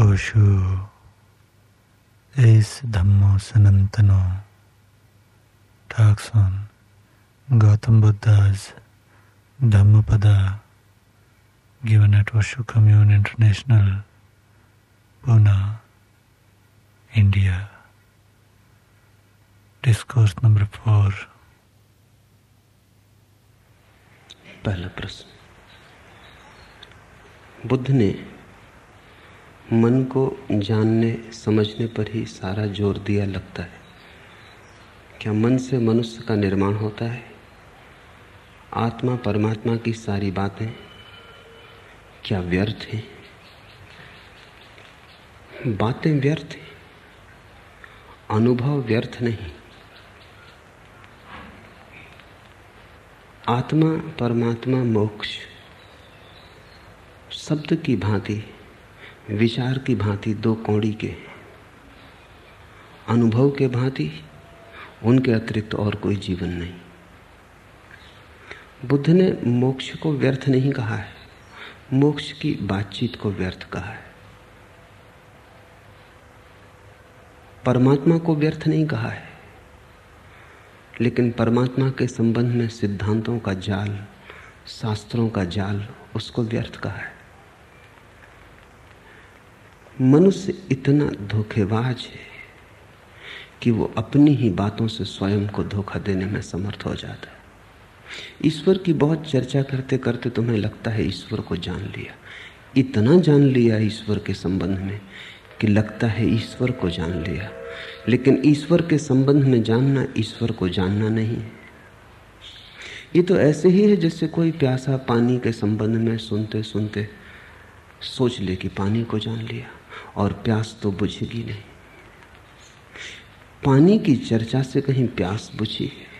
Osho Es Dhammo Sanantano, talks on, Gautam Buddha's Dhammapada given at Osho commune international, Pune, India. Discourse number four. पहला प्रश्न। बुद्ध ने मन को जानने, समझने पर ही सारा ज़ोर दिया लगता है। क्या मन से मनुष्य का निर्माण होता है? आत्मा परमात्मा की सारी बातें क्या व्यर्थ हैं? बातें व्यर्थ हैं। अनुभव व्यर्थ नहीं। आत्मा परमात्मा मोक्ष, शब्द की भांति विचार की भांति दो कौड़ी के अनुभव के भांति उनके अतिरिक्त और कोई जीवन नहीं। बुद्ध ने मोक्ष को व्यर्थ नहीं कहा है। मोक्ष की बातचीत को व्यर्थ कहा है। परमात्मा को व्यर्थ नहीं कहा है। लेकिन परमात्मा के संबंध में सिद्धांतों का जाल, शास्त्रों का जाल उसको व्यर्थ कहा है। मनुष्य इतना धोखेबाज है कि वो अपनी ही बातों से स्वयं को धोखा देने में समर्थ हो जाता है। ईश्वर की बहुत चर्चा करते करते तुम्हें लगता है ईश्वर को जान लिया। इतना जान लिया ईश्वर के संबंध में कि लगता है ईश्वर को जान लिया। लेकिन ईश्वर के संबंध में जानना ईश्वर को जानना नहीं है। ये तो ऐसे ही है जैसे कोई प्यासा पानी के संबंध में सुनते सुनते सोच ले कि पानी को जान लिया। और प्यास तो बुझेगी नहीं। पानी की चर्चा से कहीं प्यास बुझी है।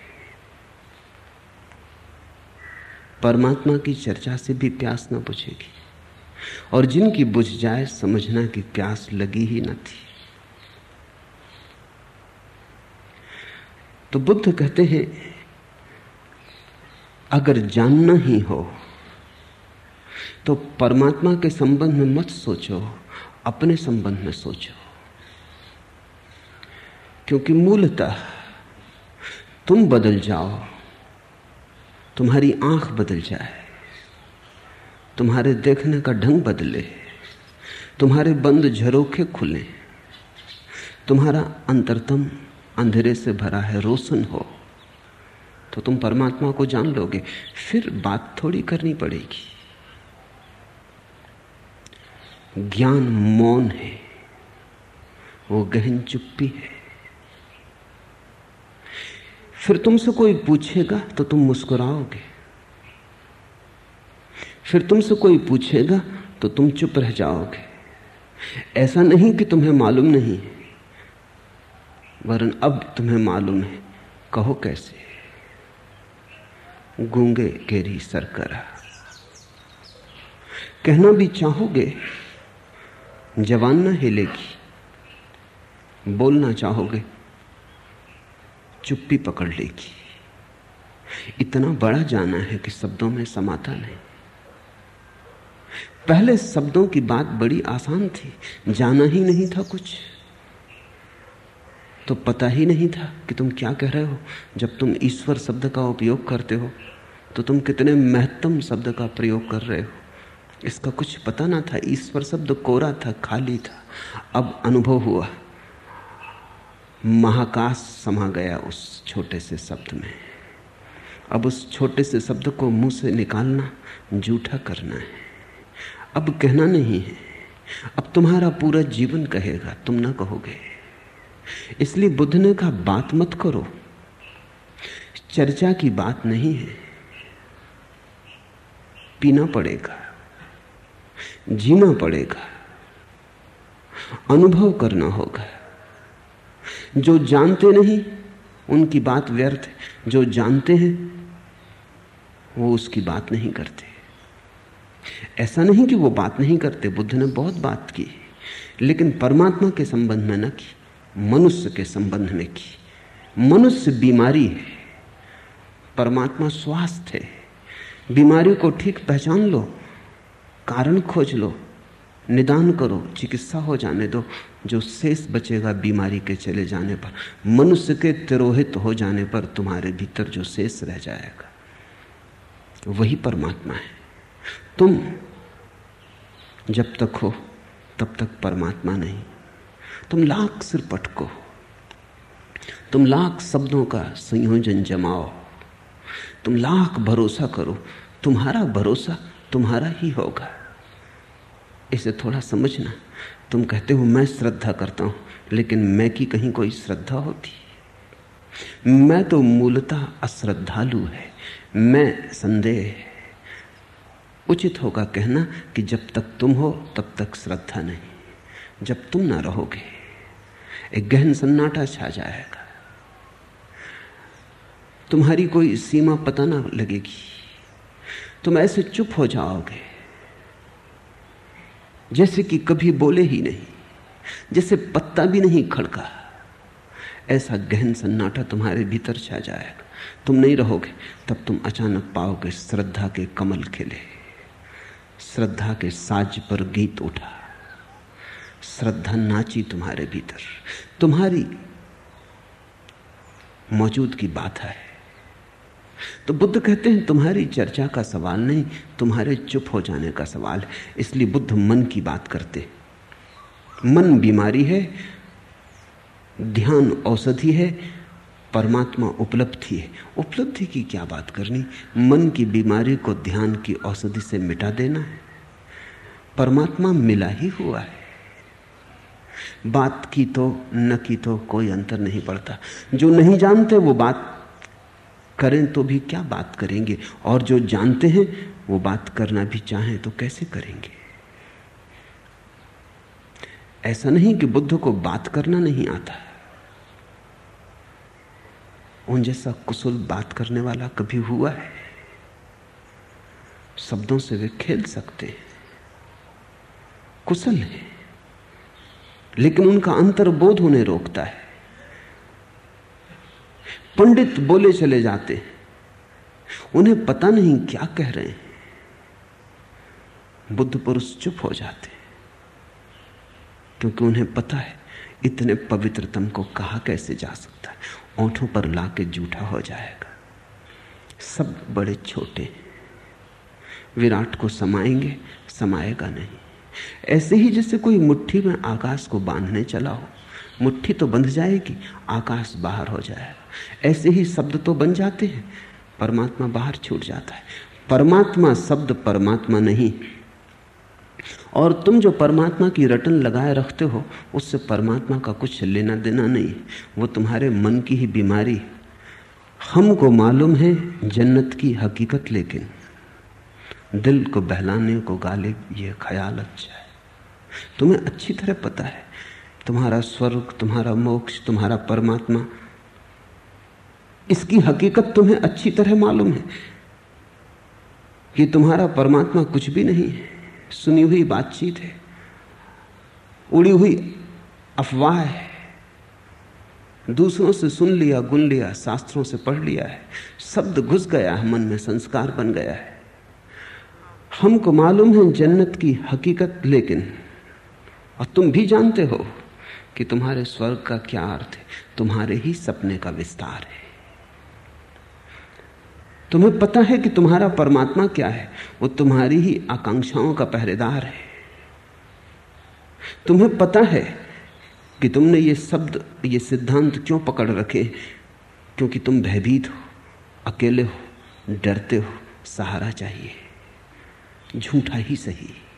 परमात्मा की चर्चा से भी प्यास ना बुझेगी। और जिनकी बुझ जाए, समझना कि प्यास लगी ही न थी। तो बुद्ध कहते हैं, अगर जानना ही हो तो परमात्मा के संबंध में मत सोचो। अपने संबंध में सोचो। क्योंकि मूलतः तुम बदल जाओ, तुम्हारी आँख बदल जाए, तुम्हारे देखने का ढंग बदले, तुम्हारे बंद झरोखे खुले, तुम्हारा अंतरतम अंधेरे से भरा है रोशन हो तो तुम परमात्मा को जान लोगे, फिर बात थोड़ी करनी पड़ेगी। ज्ञान मौन है, वो गहन चुप्पी है। फिर तुमसे कोई पूछेगा तो तुम मुस्कुराओगे। फिर तुमसे कोई पूछेगा तो तुम चुप रह जाओगे। ऐसा नहीं कि तुम्हें मालूम नहीं वरन अब तुम्हें मालूम है, कहो कैसे? गूँगे केरी सरकरा। कहना भी चाहोगे जवान ना हिलेगी। बोलना चाहोगे, चुप्पी पकड़ लेगी। इतना बड़ा जाना है कि शब्दों में समाता नहीं। पहले शब्दों की बात बड़ी आसान थी, जाना ही नहीं था कुछ। तो पता ही नहीं था कि तुम क्या कह रहे हो। जब तुम ईश्वर शब्द का उपयोग करते हो तो तुम कितने महत्तम शब्द का प्रयोग कर रहे हो। इसका कुछ पता ना था, ईश्वर शब्द कोरा था, खाली था। अब अनुभव हुआ। महाकाश समा गया उस छोटे से शब्द में। अब उस छोटे से शब्द को मुँह से निकालना, जूठा करना है। अब कहना नहीं है। अब तुम्हारा पूरा जीवन कहेगा, तुम ना कहोगे। इसलिए बुद्ध ने कहा बात मत करो। चर्चा की बात नहीं है। पीना पड़ेगा। जीना पड़ेगा। अनुभव करना होगा। जो जानते नहीं, उनकी बात व्यर्थ है। जो जानते हैं, वो उसकी बात नहीं करते। ऐसा नहीं कि वो बात नहीं करते। बुद्ध ने बहुत बात की। लेकिन परमात्मा के संबंध में न की। मनुष्य के संबंध में की। मनुष्य बीमारी है। परमात्मा स्वास्थ्य है। बीमारी को ठीक पहचान लो। कारण खोज लो, निदान करो, चिकित्सा हो जाने दो, जो शेष बचेगा बीमारी के चले जाने पर, मनुष्य के तिरोहित हो जाने पर तुम्हारे भीतर जो शेष रह जाएगा, वही परमात्मा है। तुम जब तक हो, तब तक परमात्मा नहीं। तुम लाख सिर पटको, तुम लाख शब्दों का संयोजन जमाओ, तुम लाख भरोसा करो, तुम्हारा भरोसा तुम्हारा ही होगा। इसे थोड़ा समझना। तुम कहते हो, मैं श्रद्धा करता हूँ, लेकिन मैं की कहीं कोई श्रद्धा होती? मैं तो मूलतः अश्रद्धालु है। मैं संदेह उचित होगा कहना कि जब तक तुम हो, तब तक श्रद्धा नहीं। जब तुम ना रहोगे, एक गहन सन्नाटा छा जाएगा। तुम्हारी कोई सीमा पता ना लगेगी। तुम ऐसे चुप हो जाओगे। जैसे कि कभी बोले ही नहीं, जैसे पत्ता भी नहीं खड़का। ऐसा गहन सन्नाटा तुम्हारे भीतर छा जाएगा तुम नहीं रहोगे, तब तुम अचानक पाओगे श्रद्धा के कमल खिले। श्रद्धा के साज पर गीत उठा। श्रद्धा नाची तुम्हारे भीतर। तुम्हारी मौजूद की बात है। तो बुद्ध कहते हैं, तुम्हारी चर्चा का सवाल नहीं, तुम्हारे चुप हो जाने का सवाल इसलिए बुद्ध मन की बात करते मन बीमारी है, ध्यान औषधि है, परमात्मा उपलब्धि है। उपलब्धि की क्या बात करनी? मन की बीमारी को ध्यान की औषधि से मिटा देना है। परमात्मा मिला ही हुआ है। बात की तो न की तो कोई अंतर नहीं पड़ता। जो नहीं जानते, वो बात करें तो भी क्या बात करेंगे? और जो जानते हैं, वो बात करना भी चाहें तो कैसे करेंगे? ऐसा नहीं कि बुद्ध को बात करना नहीं आता। उन जैसा कुशल बात करने वाला कभी हुआ है? शब्दों से वे खेल सकते हैं। कुशल है। लेकिन उनका अंतर्बोध उन्हें रोकता है। पंडित बोले चले जाते उन्हें पता नहीं क्या कह रहे हैं। बुद्ध पुरुष चुप हो जाते क्योंकि उन्हें पता है, इतने पवित्रतम को कहा कैसे जा सकता है। ओंठों पर लाके जूठा हो जाएगा। सब बड़े छोटे विराट को समाएँगे, समाएगा नहीं। ऐसे ही जैसे कोई मुट्ठी में आकाश को बांधने चला हो। मुट्ठी तो बंध जाएगी, आकाश बाहर हो जाएगा ऐसे ही शब्द तो बन जाते हैं, परमात्मा बाहर छूट जाता है। परमात्मा शब्द परमात्मा नहीं। और तुम जो परमात्मा की रटन लगाए रखते हो, उससे परमात्मा का कुछ लेना देना नहीं। वो तुम्हारे मन की ही बीमारी। हमको मालूम है जन्नत की हकीकत, लेकिन दिल को बहलाने को गालिब ये ख्याल अच्छा है। तुम्हें अच्छी तरह पता है। तुम्हारा स्वर्ग, तुम्हारा मोक्ष, तुम्हारा परमात्मा। इसकी हकीकत तुम्हें अच्छी तरह मालूम है। कि तुम्हारा परमात्मा कुछ भी नहीं है। सुनी हुई बातचीत है। उड़ी हुई अफवाह है। दूसरों से सुन लिया, गुन लिया, शास्त्रों से पढ़ लिया है। शब्द घुस गया है, मन में संस्कार बन गया है। हमको मालूम है जन्नत की हकीकत, लेकिन, और तुम भी जानते हो कि तुम्हारे स्वर्ग का क्या अर्थ है? तुम्हारे ही सपने का विस्तार है। तुम्हें पता है कि तुम्हारा परमात्मा क्या है? वो तुम्हारी ही आकांक्षाओं का पहरेदार है। तुम्हें पता है कि तुमने ये शब्द, ये सिद्धांत क्यों पकड़ रखे? क्योंकि तुम भयभीत हो, अकेले हो, डरते हो, सहारा चाहिए। झूठा ही सही।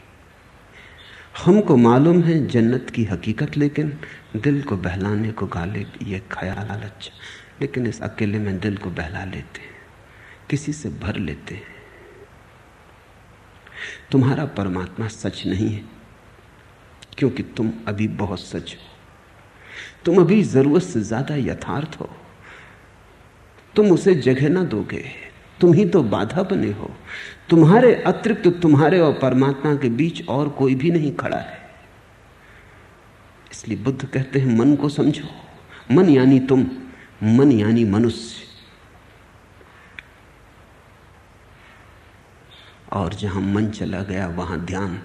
हमको मालूम है जन्नत की हकीकत, लेकिन दिल को बहलाने को गाले, ये ख्याल अच्छा। लेकिन इस अकेले में दिल को बहला लेते हैं, किसी से भर लेते हैं। तुम्हारा परमात्मा सच नहीं है, क्योंकि तुम अभी बहुत सच हो। तुम अभी ज़रूरत से ज़्यादा यथार्थ हो। तुम उसे जगह ना दोगे, तुम ही तो बाधा बने हो। तुम्हारे अतिरिक्त तुम्हारे और परमात्मा के बीच और कोई भी नहीं खड़ा है। इसलिए बुद्ध कहते हैं, मन को समझो। मन यानी तुम, मन यानी मनुष्य। और जहाँ मन चला गया, वहाँ ध्यान।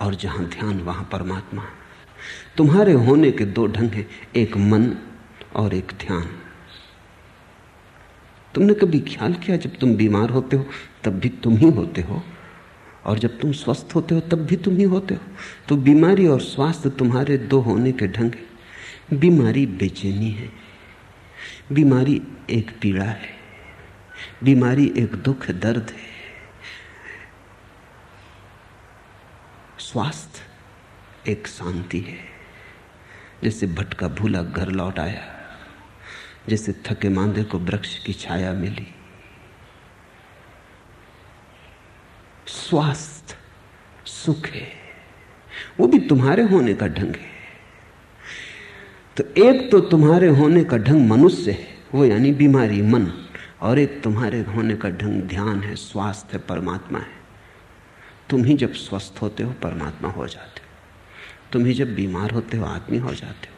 और जहाँ ध्यान, वहाँ परमात्मा। तुम्हारे होने के दो ढंग हैं, एक मन और एक ध्यान। तुमने कभी ख्याल किया जब तुम बीमार होते हो, तब भी तुम ही होते हो? और जब तुम स्वस्थ होते हो, तब भी तुम ही होते हो? तो बीमारी और स्वास्थ्य तुम्हारे दो होने के ढंग है। बीमारी बेचैनी है। बीमारी एक पीड़ा है। बीमारी एक दुख दर्द है। स्वास्थ्य एक शांति है। जैसे भटका भूला घर लौट आया। जैसे थके मांदे को वृक्ष की छाया मिली। स्वास्थ्य सुख है वो भी तुम्हारे होने का ढंग है। तो एक तो तुम्हारे होने का ढंग मनुष्य है, वो यानी बीमारी मन, और एक तुम्हारे होने का ढंग ध्यान है, स्वास्थ्य परमात्मा है। तुम ही जब स्वस्थ होते हो, परमात्मा हो जाते हो। तुम ही जब बीमार होते हो, आदमी हो जाते हो।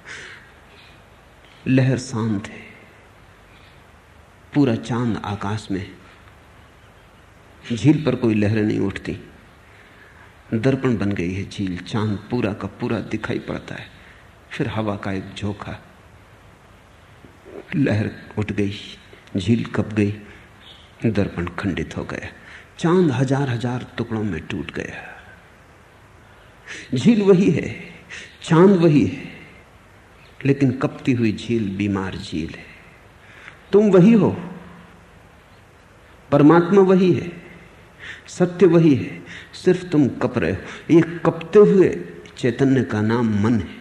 लहर शांत है पूरा चाँद आकाश में। झील पर कोई लहरें नहीं उठती। दर्पण बन गई है झील। चाँद पूरा का पूरा दिखाई पड़ता है। फिर हवा का एक झोंका। लहर उठ गई। झील कप गई। दर्पण खंडित हो गया। चाँद हज़ार हज़ार टुकड़ों में टूट गया। झील वही है। चाँद वही है। लेकिन कपती हुई झील बीमार झील है। तुम वही हो। परमात्मा वही है। सत्य वही है। सिर्फ़ तुम कप रहे हो। ये कपते हुए चैतन्य का नाम मन है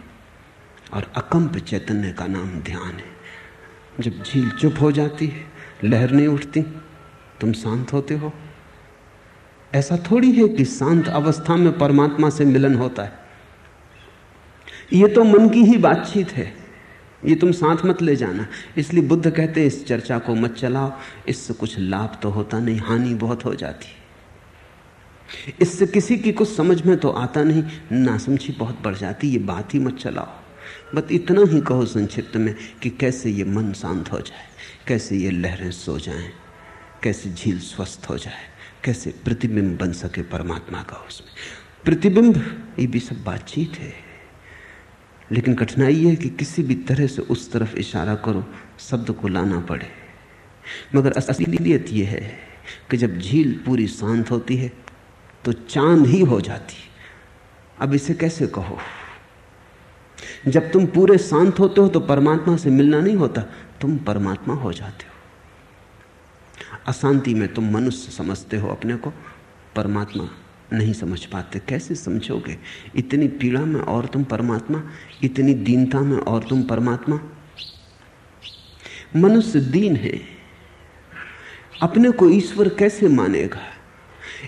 और अकंप चैतन्य का नाम ध्यान है। जब झील चुप हो जाती है, लहर नहीं उठती, तुम शांत होते हो। ऐसा थोड़ी है कि शांत अवस्था में परमात्मा से मिलन होता है। यह तो मन की ही बातचीत है। ये तुम साथ मत ले जाना। इसलिए बुद्ध कहते हैं इस चर्चा को मत चलाओ इससे कुछ लाभ तो होता नहीं हानि बहुत हो जाती इससे किसी की कुछ समझ में तो आता नहीं नासमझी बहुत बढ़ जाती ये बात ही मत चलाओ। बस इतना ही कहो संक्षिप्त में कि कैसे ये मन शांत हो जाए कैसे ये लहरें सो जाएँ, कैसे झील स्वस्थ हो जाए कैसे प्रतिबिंब बन सके परमात्मा का उसमें। प्रतिबिंब ये भी सब बातचीत है। लेकिन कठिनाई है कि किसी भी तरह से उस तरफ़ इशारा करो, शब्द को लाना पड़े। मगर असलियत यह है कि जब झील पूरी शांत होती है तो चाँद ही हो जाती अब इसे कैसे कहो? जब तुम पूरे शांत होते हो तो परमात्मा से मिलना नहीं होता, तुम परमात्मा हो जाते हो। अशांति में तुम मनुष्य समझते हो अपने को, परमात्मा नहीं समझ पाते। कैसे समझोगे? इतनी पीड़ा में और तुम परमात्मा, इतनी दीनता में और तुम परमात्मा। मनुष्य दीन है। अपने को ईश्वर कैसे मानेगा?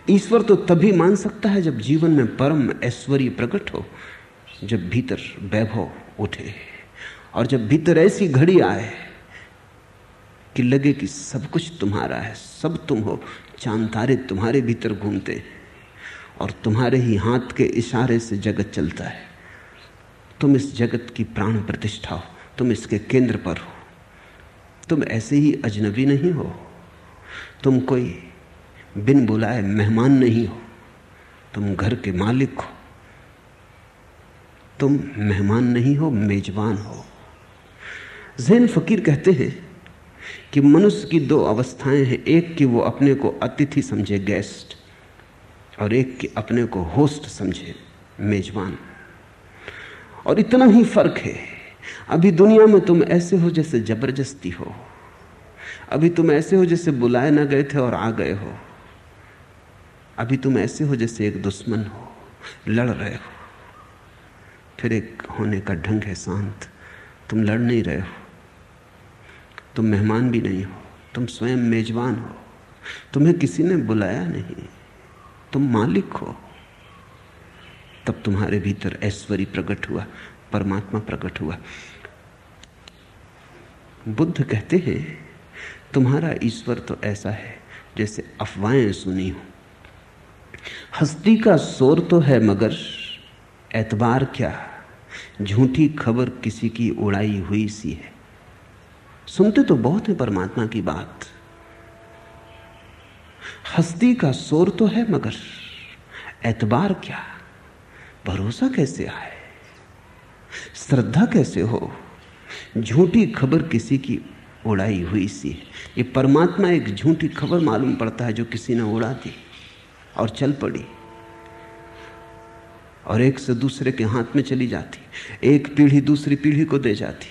ईश्वर तो तभी मान सकता है जब जीवन में परम ऐश्वर्य प्रकट हो, जब भीतर वैभव उठे और जब भीतर ऐसी घड़ी आए कि लगे कि सब कुछ तुम्हारा है, सब तुम हो, चाँद तारे तुम्हारे भीतर घूमते हैं। और तुम्हारे ही हाथ के इशारे से जगत चलता है। तुम इस जगत की प्राण प्रतिष्ठा हो। तुम इसके केंद्र पर हो। तुम ऐसे ही अजनबी नहीं हो। तुम कोई बिन बुलाए मेहमान नहीं हो। तुम घर के मालिक हो। तुम मेहमान नहीं हो, मेजबान हो। जैन फकीर कहते हैं कि मनुष्य की दो अवस्थाएँ हैं। एक कि वो अपने को अतिथि समझे गेस्ट और एक के अपने को होस्ट समझे, मेजबान। और इतना ही फ़र्क है, अभी दुनिया में तुम ऐसे हो जैसे ज़बरदस्ती हो। अभी तुम ऐसे हो जैसे बुलाए ना गए थे और आ गए हो। अभी तुम ऐसे हो जैसे एक दुश्मन हो, लड़ रहे हो। फिर एक होने का ढंग है शांत, तुम लड़ नहीं रहे हो। तुम मेहमान भी नहीं हो, तुम स्वयं मेजबान हो। तुम्हें किसी ने बुलाया नहीं। तुम मालिक हो। तब तुम्हारे भीतर ऐश्वर्य प्रकट हुआ, परमात्मा प्रकट हुआ। बुद्ध कहते हैं, तुम्हारा ईश्वर तो ऐसा है जैसे अफवाहें सुनी हो। हस्ती का शोर तो है मगर एतबार क्या? झूठी खबर किसी की उड़ाई हुई सी है। सुनते तो बहुत है परमात्मा की बात। हस्ती का शोर तो है मगर एतबार क्या? भरोसा कैसे आए? श्रद्धा कैसे हो? झूठी खबर किसी की उड़ाई हुई सी है। ये परमात्मा एक झूठी खबर मालूम पड़ता है जो किसी ने उड़ा दी और चल पड़ी। और एक से दूसरे के हाथ में चली जाती। एक पीढ़ी दूसरी पीढ़ी को दे जाती।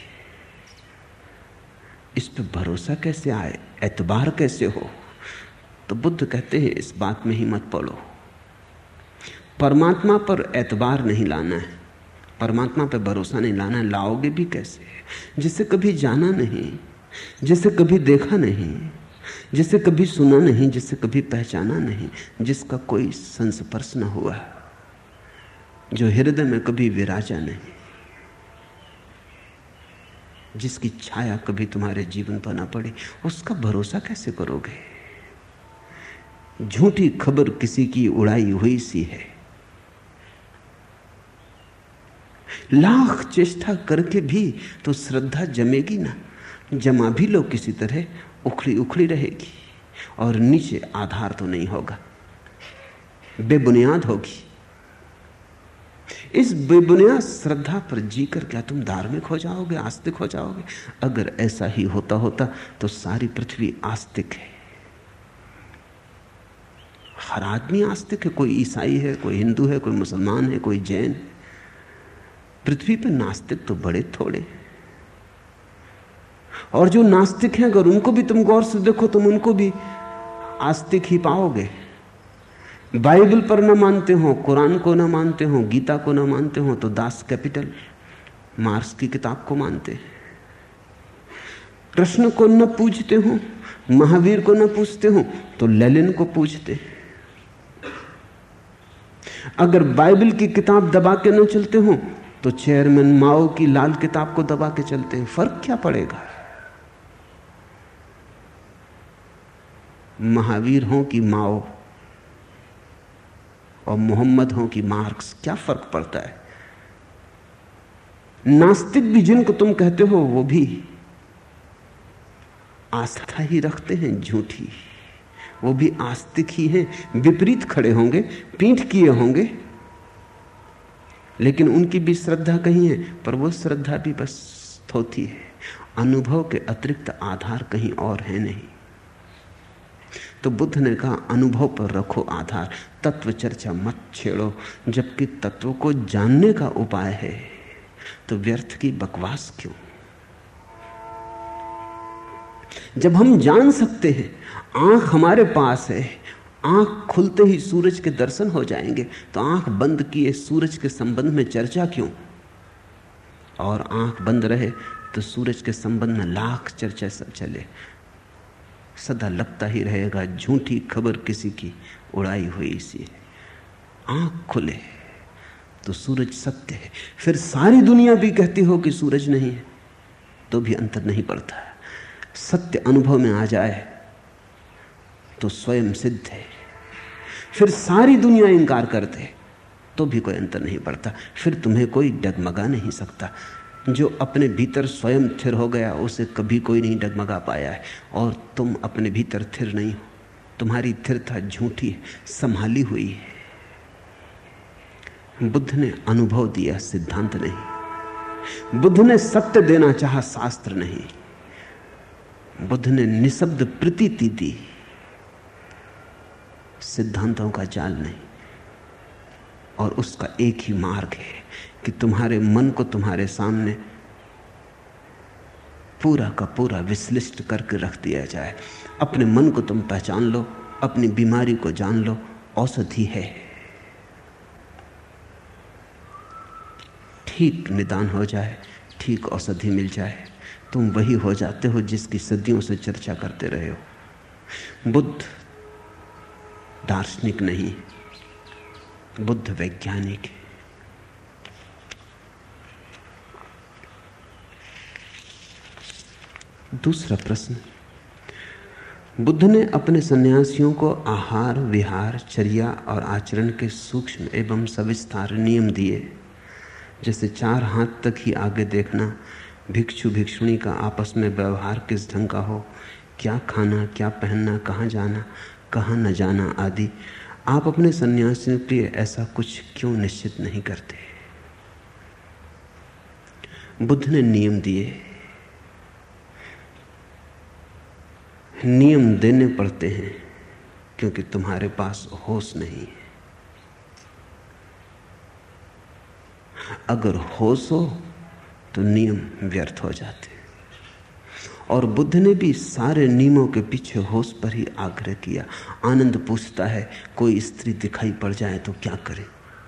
इस पर भरोसा कैसे आए? एतबार कैसे हो? तो बुद्ध कहते हैं, इस बात में ही मत पड़ो। परमात्मा पर एतबार नहीं लाना है। परमात्मा पर भरोसा नहीं लाना है, लाओगे भी कैसे? जिसे कभी जाना नहीं, जिसे कभी देखा नहीं, जिसे कभी सुना नहीं, जिसे कभी पहचाना नहीं, जिसका कोई संस्पर्श न हुआ, जो हृदय में कभी विराजा नहीं, जिसकी छाया कभी तुम्हारे जीवन पर ना पड़ी, उसका भरोसा कैसे करोगे? झूठी खबर किसी की उड़ाई हुई सी है। लाख चेष्टा करके भी तो श्रद्धा जमेगी ना, जमा भी लो किसी तरह उखड़ी उखड़ी रहेगी, और नीचे आधार तो नहीं होगा, बेबुनियाद होगी। इस बेबुनियाद श्रद्धा पर जीकर क्या तुम धार्मिक हो जाओगे, आस्तिक हो जाओगे? अगर ऐसा ही होता होता तो सारी पृथ्वी आस्तिक है। हर आदमी आस्तिक है, कोई ईसाई है, कोई हिंदू है, कोई मुसलमान है, कोई जैन। है पृथ्वी पर नास्तिक तो बड़े थोड़े और जो नास्तिक हैं, अगर उनको भी तुम गौर से देखो, तुम उनको भी आस्तिक ही पाओगे। बाइबल पर ना मानते हो, कुरान को ना मानते हो, गीता को ना मानते हो तो दास कैपिटल, मार्स की किताब को मानते कृष्ण को न पूजते हो, महावीर को न पूछते हो तो लेलिन को पूजते अगर बाइबल की किताब दबा के न चलते हो तो चेयरमैन माओ की लाल किताब को दबा के चलते हैं। फ़र्क क्या पड़ेगा? महावीर हो कि माओ और मोहम्मद हो कि मार्क्स, क्या फ़र्क पड़ता है? नास्तिक भी जिनको तुम कहते हो, वो भी आस्था ही रखते हैं, झूठी। वो भी आस्तिक ही हैं, विपरीत खड़े होंगे, पीठ किए होंगे। लेकिन उनकी भी श्रद्धा कहीं है, पर वो श्रद्धा भी बस थोती है। अनुभव के अतिरिक्त आधार कहीं और है नहीं। तो बुद्ध ने कहा, अनुभव पर रखो आधार, तत्व चर्चा मत छेड़ो, जबकि तत्व को जानने का उपाय है। तो व्यर्थ की बकवास क्यों? जब हम जान सकते हैं आँख हमारे पास है। आँख खुलते ही सूरज के दर्शन हो जाएँगे। तो आँख बंद किए सूरज के संबंध में चर्चा क्यों? और आँख बंद रहे तो सूरज के संबंध में लाख चर्चा चले। सदा लगता ही रहेगा झूठी खबर किसी की उड़ाई हुई सी। है आँख खुले तो सूरज सत्य है। फिर सारी दुनिया भी कहती हो कि सूरज नहीं है तो भी अंतर नहीं पड़ता। सत्य अनुभव में आ जाए तो स्वयं सिद्ध है। फिर सारी दुनिया इंकार करते तो भी कोई अंतर नहीं पड़ता। फिर तुम्हें कोई डगमगा नहीं सकता। जो अपने भीतर स्वयं थिर हो गया, उसे कभी कोई नहीं डगमगा पाया है। और तुम अपने भीतर थिर नहीं हो। तुम्हारी थिरता झूठी है, संभाली हुई है। बुद्ध ने अनुभव दिया, सिद्धांत नहीं। बुद्ध ने सत्य देना चाहा, शास्त्र नहीं। बुद्ध ने निशब्द प्रतीति दी। सिद्धांतों का जाल नहीं। और उसका एक ही मार्ग है कि तुम्हारे मन को तुम्हारे सामने पूरा का पूरा विश्लिष्ट करके रख दिया जाए। अपने मन को तुम पहचान लो, अपनी बीमारी को जान लो, औषधि है। ठीक निदान हो जाए, ठीक औषधि मिल जाए, तुम वही हो जाते हो जिसकी सदियों से चर्चा करते रहे हो। बुद्ध दार्शनिक नहीं, बुद्ध वैज्ञानिक। दूसरा प्रश्न, बुद्ध ने अपने सन्यासियों को आहार, विहार, चर्या और आचरण के सूक्ष्म एवं सविस्तार नियम दिए, जैसे चार हाथ तक ही आगे देखना, भिक्षु भिक्षुणी का आपस में व्यवहार किस ढंग का हो, क्या खाना, क्या पहनना, कहाँ जाना कहाँ न जाना आदि, आप अपने सन्यासियों के लिए ऐसा कुछ क्यों निश्चित नहीं करते? बुद्ध ने नियम दिए। नियम देने पड़ते हैं, क्योंकि तुम्हारे पास होश नहीं है। अगर होश हो तो नियम व्यर्थ हो जाते। और बुद्ध ने भी सारे नियमों के पीछे होश पर ही आग्रह किया। आनंद पूछता है, कोई स्त्री दिखाई पड़ जाए तो क्या करे?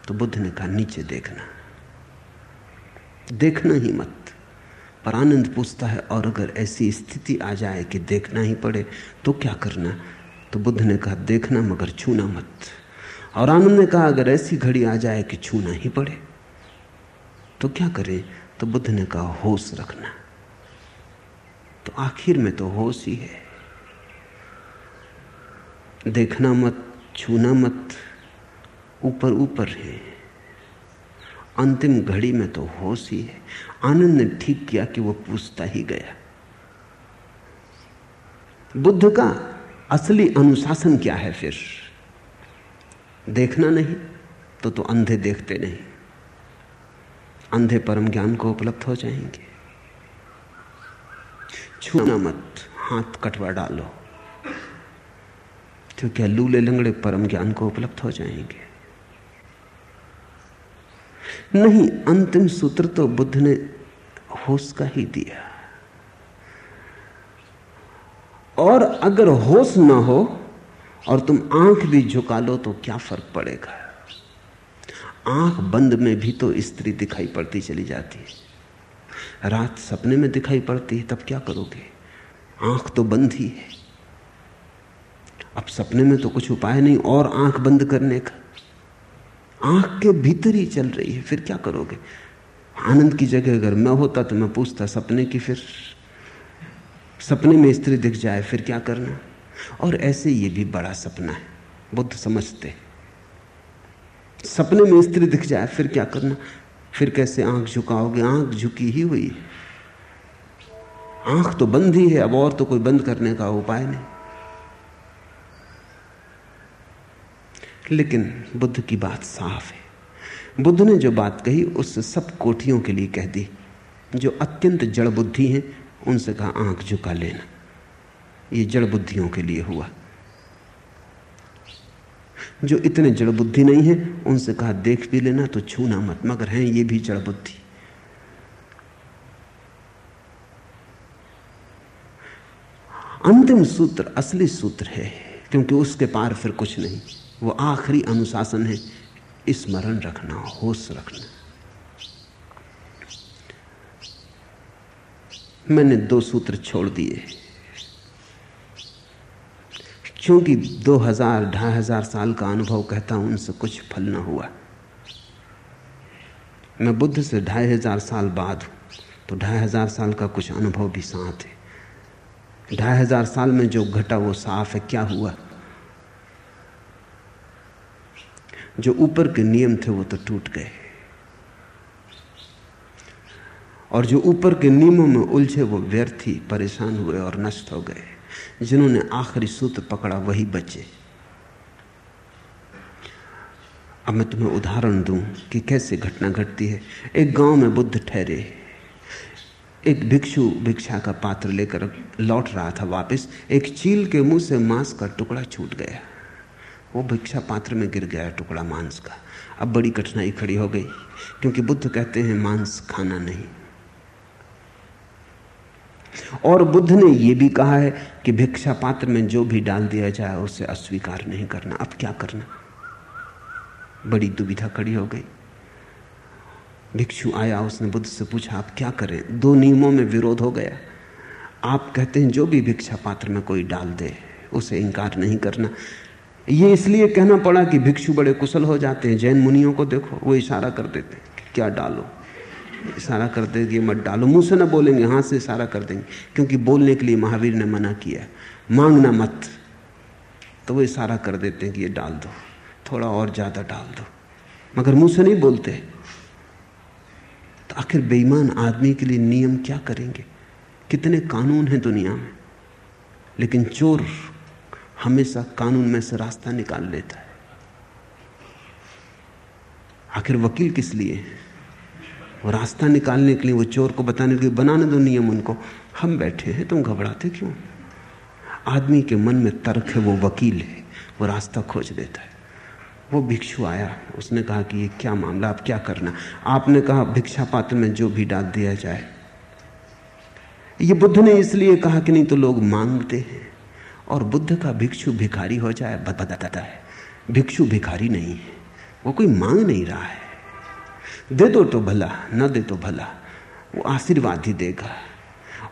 तो बुद्ध ने कहा, नीचे देखना। देखना ही मत। पर आनंद पूछता है, और अगर ऐसी स्थिति आ जाए कि देखना ही पड़े तो क्या करना? तो बुद्ध ने कहा, देखना मगर छूना मत। और आनंद ने कहा, अगर ऐसी घड़ी आ जाए कि छूना ही पड़े तो क्या करें? तो बुद्ध ने कहा, होश रखना। तो आखिर में तो होश ही है। देखना मत, छूना मत, ऊपर ऊपर है। अंतिम घड़ी में तो होश ही है। आनंद ने ठीक किया कि वो पूछता ही गया। बुद्ध का असली अनुशासन क्या है फिर? देखना नहीं तो तो अंधे देखते नहीं। अंधे परम ज्ञान को उपलब्ध हो जाएँगे। छूना मत हाथ कटवा डालो। तो क्या लूले लंगड़े परम ज्ञान को उपलब्ध हो जाएँगे। नहीं, अंतिम सूत्र तो बुद्ध ने होश का ही दिया। और अगर होश ना हो, और तुम आँख भी झुका लो तो क्या फ़र्क पड़ेगा? आँख बंद में भी तो स्त्री दिखाई पड़ती चली जाती है। रात सपने में दिखाई पड़ती है, तब क्या करोगे? आँख तो बंद ही है। अब सपने में तो कुछ उपाय नहीं, और आँख बंद करने का। आँख के भीतर ही चल रही है, फिर क्या करोगे? आनंद की जगह अगर मैं होता तो मैं पूछता, सपने की फिर? सपने में स्त्री दिख जाए, फिर क्या करना? और ऐसे ये भी बड़ा सपना है, बुद्ध समझते सपने में स्त्री दिख जाए, फिर क्या करना? फिर कैसे आँख झुकाओगे? आँख झुकी ही हुई आँख तो बंद ही है, अब और तो कोई बंद करने का उपाय नहीं। लेकिन बुद्ध की बात साफ़ है। बुद्ध ने जो बात कही उससे सब कोठियों के लिए कह दी। जो अत्यंत जड़ बुद्धि हैं, उनसे कहा, आँख झुका लेना। ये जड़ बुद्धियों के लिए हुआ। जो इतने जड़ बुद्धि नहीं है, उनसे कहा, देख भी लेना तो छूना मत। मगर हैं, ये भी जड़ बुद्धि। अंतिम सूत्र, असली सूत्र है, क्योंकि उसके पार फिर कुछ नहीं। वो आखिरी अनुशासन है, स्मरण रखना, होश रखना। मैंने दो सूत्र छोड़ दिए। क्योंकि दो हज़ार, ढाई हज़ार साल का अनुभव कहता हूँ, उनसे कुछ फल ना हुआ। मैं बुद्ध से ढाई हज़ार साल बाद हूँ तो ढाई हज़ार साल का कुछ अनुभव भी साथ है। ढाई हज़ार साल में जो घटा वो साफ़ है, क्या हुआ? जो ऊपर के नियम थे, वो तो टूट गए। और जो ऊपर के नियमों में उलझे, वो व्यर्थ परेशान हुए और नष्ट हो गए। जिन्होंने आखिरी सूत्र पकड़ा, वही बचे। अब मैं तुम्हें उदाहरण दूँ कि कैसे घटना घटती है। एक गाँव में बुद्ध ठहरे। एक भिक्षु भिक्षा का पात्र लेकर लौट रहा था वापस। एक चील के मुँह से मांस का टुकड़ा छूट गया। वो भिक्षा पात्र में गिर गया टुकड़ा मांस का। अब बड़ी कठिनाई खड़ी हो गई, क्योंकि बुद्ध कहते हैं, मांस खाना नहीं। और बुद्ध ने यह भी कहा है कि भिक्षा पात्र में जो भी डाल दिया जाए, उसे अस्वीकार नहीं करना। अब क्या करना? बड़ी दुविधा खड़ी हो गई। भिक्षु आया, उसने बुद्ध से पूछा, आप क्या करें? दो नियमों में विरोध हो गया। आप कहते हैं, जो भी भिक्षा पात्र में कोई डाल दे, उसे इंकार नहीं करना। ये इसलिए कहना पड़ा कि भिक्षु बड़े कुशल हो जाते हैं। जैन मुनियों को देखो, वो इशारा कर देते हैं क्या डालो। इशारा कर देंगे, मत डालो। मुँह से ना बोलेंगे, हाथ से इशारा कर देंगे, क्योंकि बोलने के लिए महावीर ने मना किया। मांगना मत। तो वो इशारा कर देते हैं कि ये डाल दो, थोड़ा और ज़्यादा डाल दो। मगर मुँह से नहीं बोलते। तो आखिर बेईमान आदमी के लिए नियम क्या करेंगे? कितने कानून हैं दुनिया में। लेकिन चोर हमेशा कानून में से रास्ता निकाल लेता है। आखिर वकील किस लिए? वो रास्ता निकालने के लिए, वो चोर को बताने के लिए, बनाने दो नियम उनको। हम बैठे हैं, तुम घबराते क्यों? आदमी के मन में तर्क है, वो वकील है, वो रास्ता खोज देता है। वो भिक्षु आया, उसने कहा कि ये क्या मामला आप क्या करना? आपने कहा, भिक्षा पात्र में जो भी डाल दिया जाए। ये बुद्ध ने इसलिए कहा कि नहीं तो लोग मांगते हैं। और बुद्ध का भिक्षु भिखारी हो जाए बताता है, भिक्षु भिखारी नहीं है, वो कोई मांग नहीं रहा है। दे दो तो भला, न दे तो भला, वो आशीर्वाद ही देगा।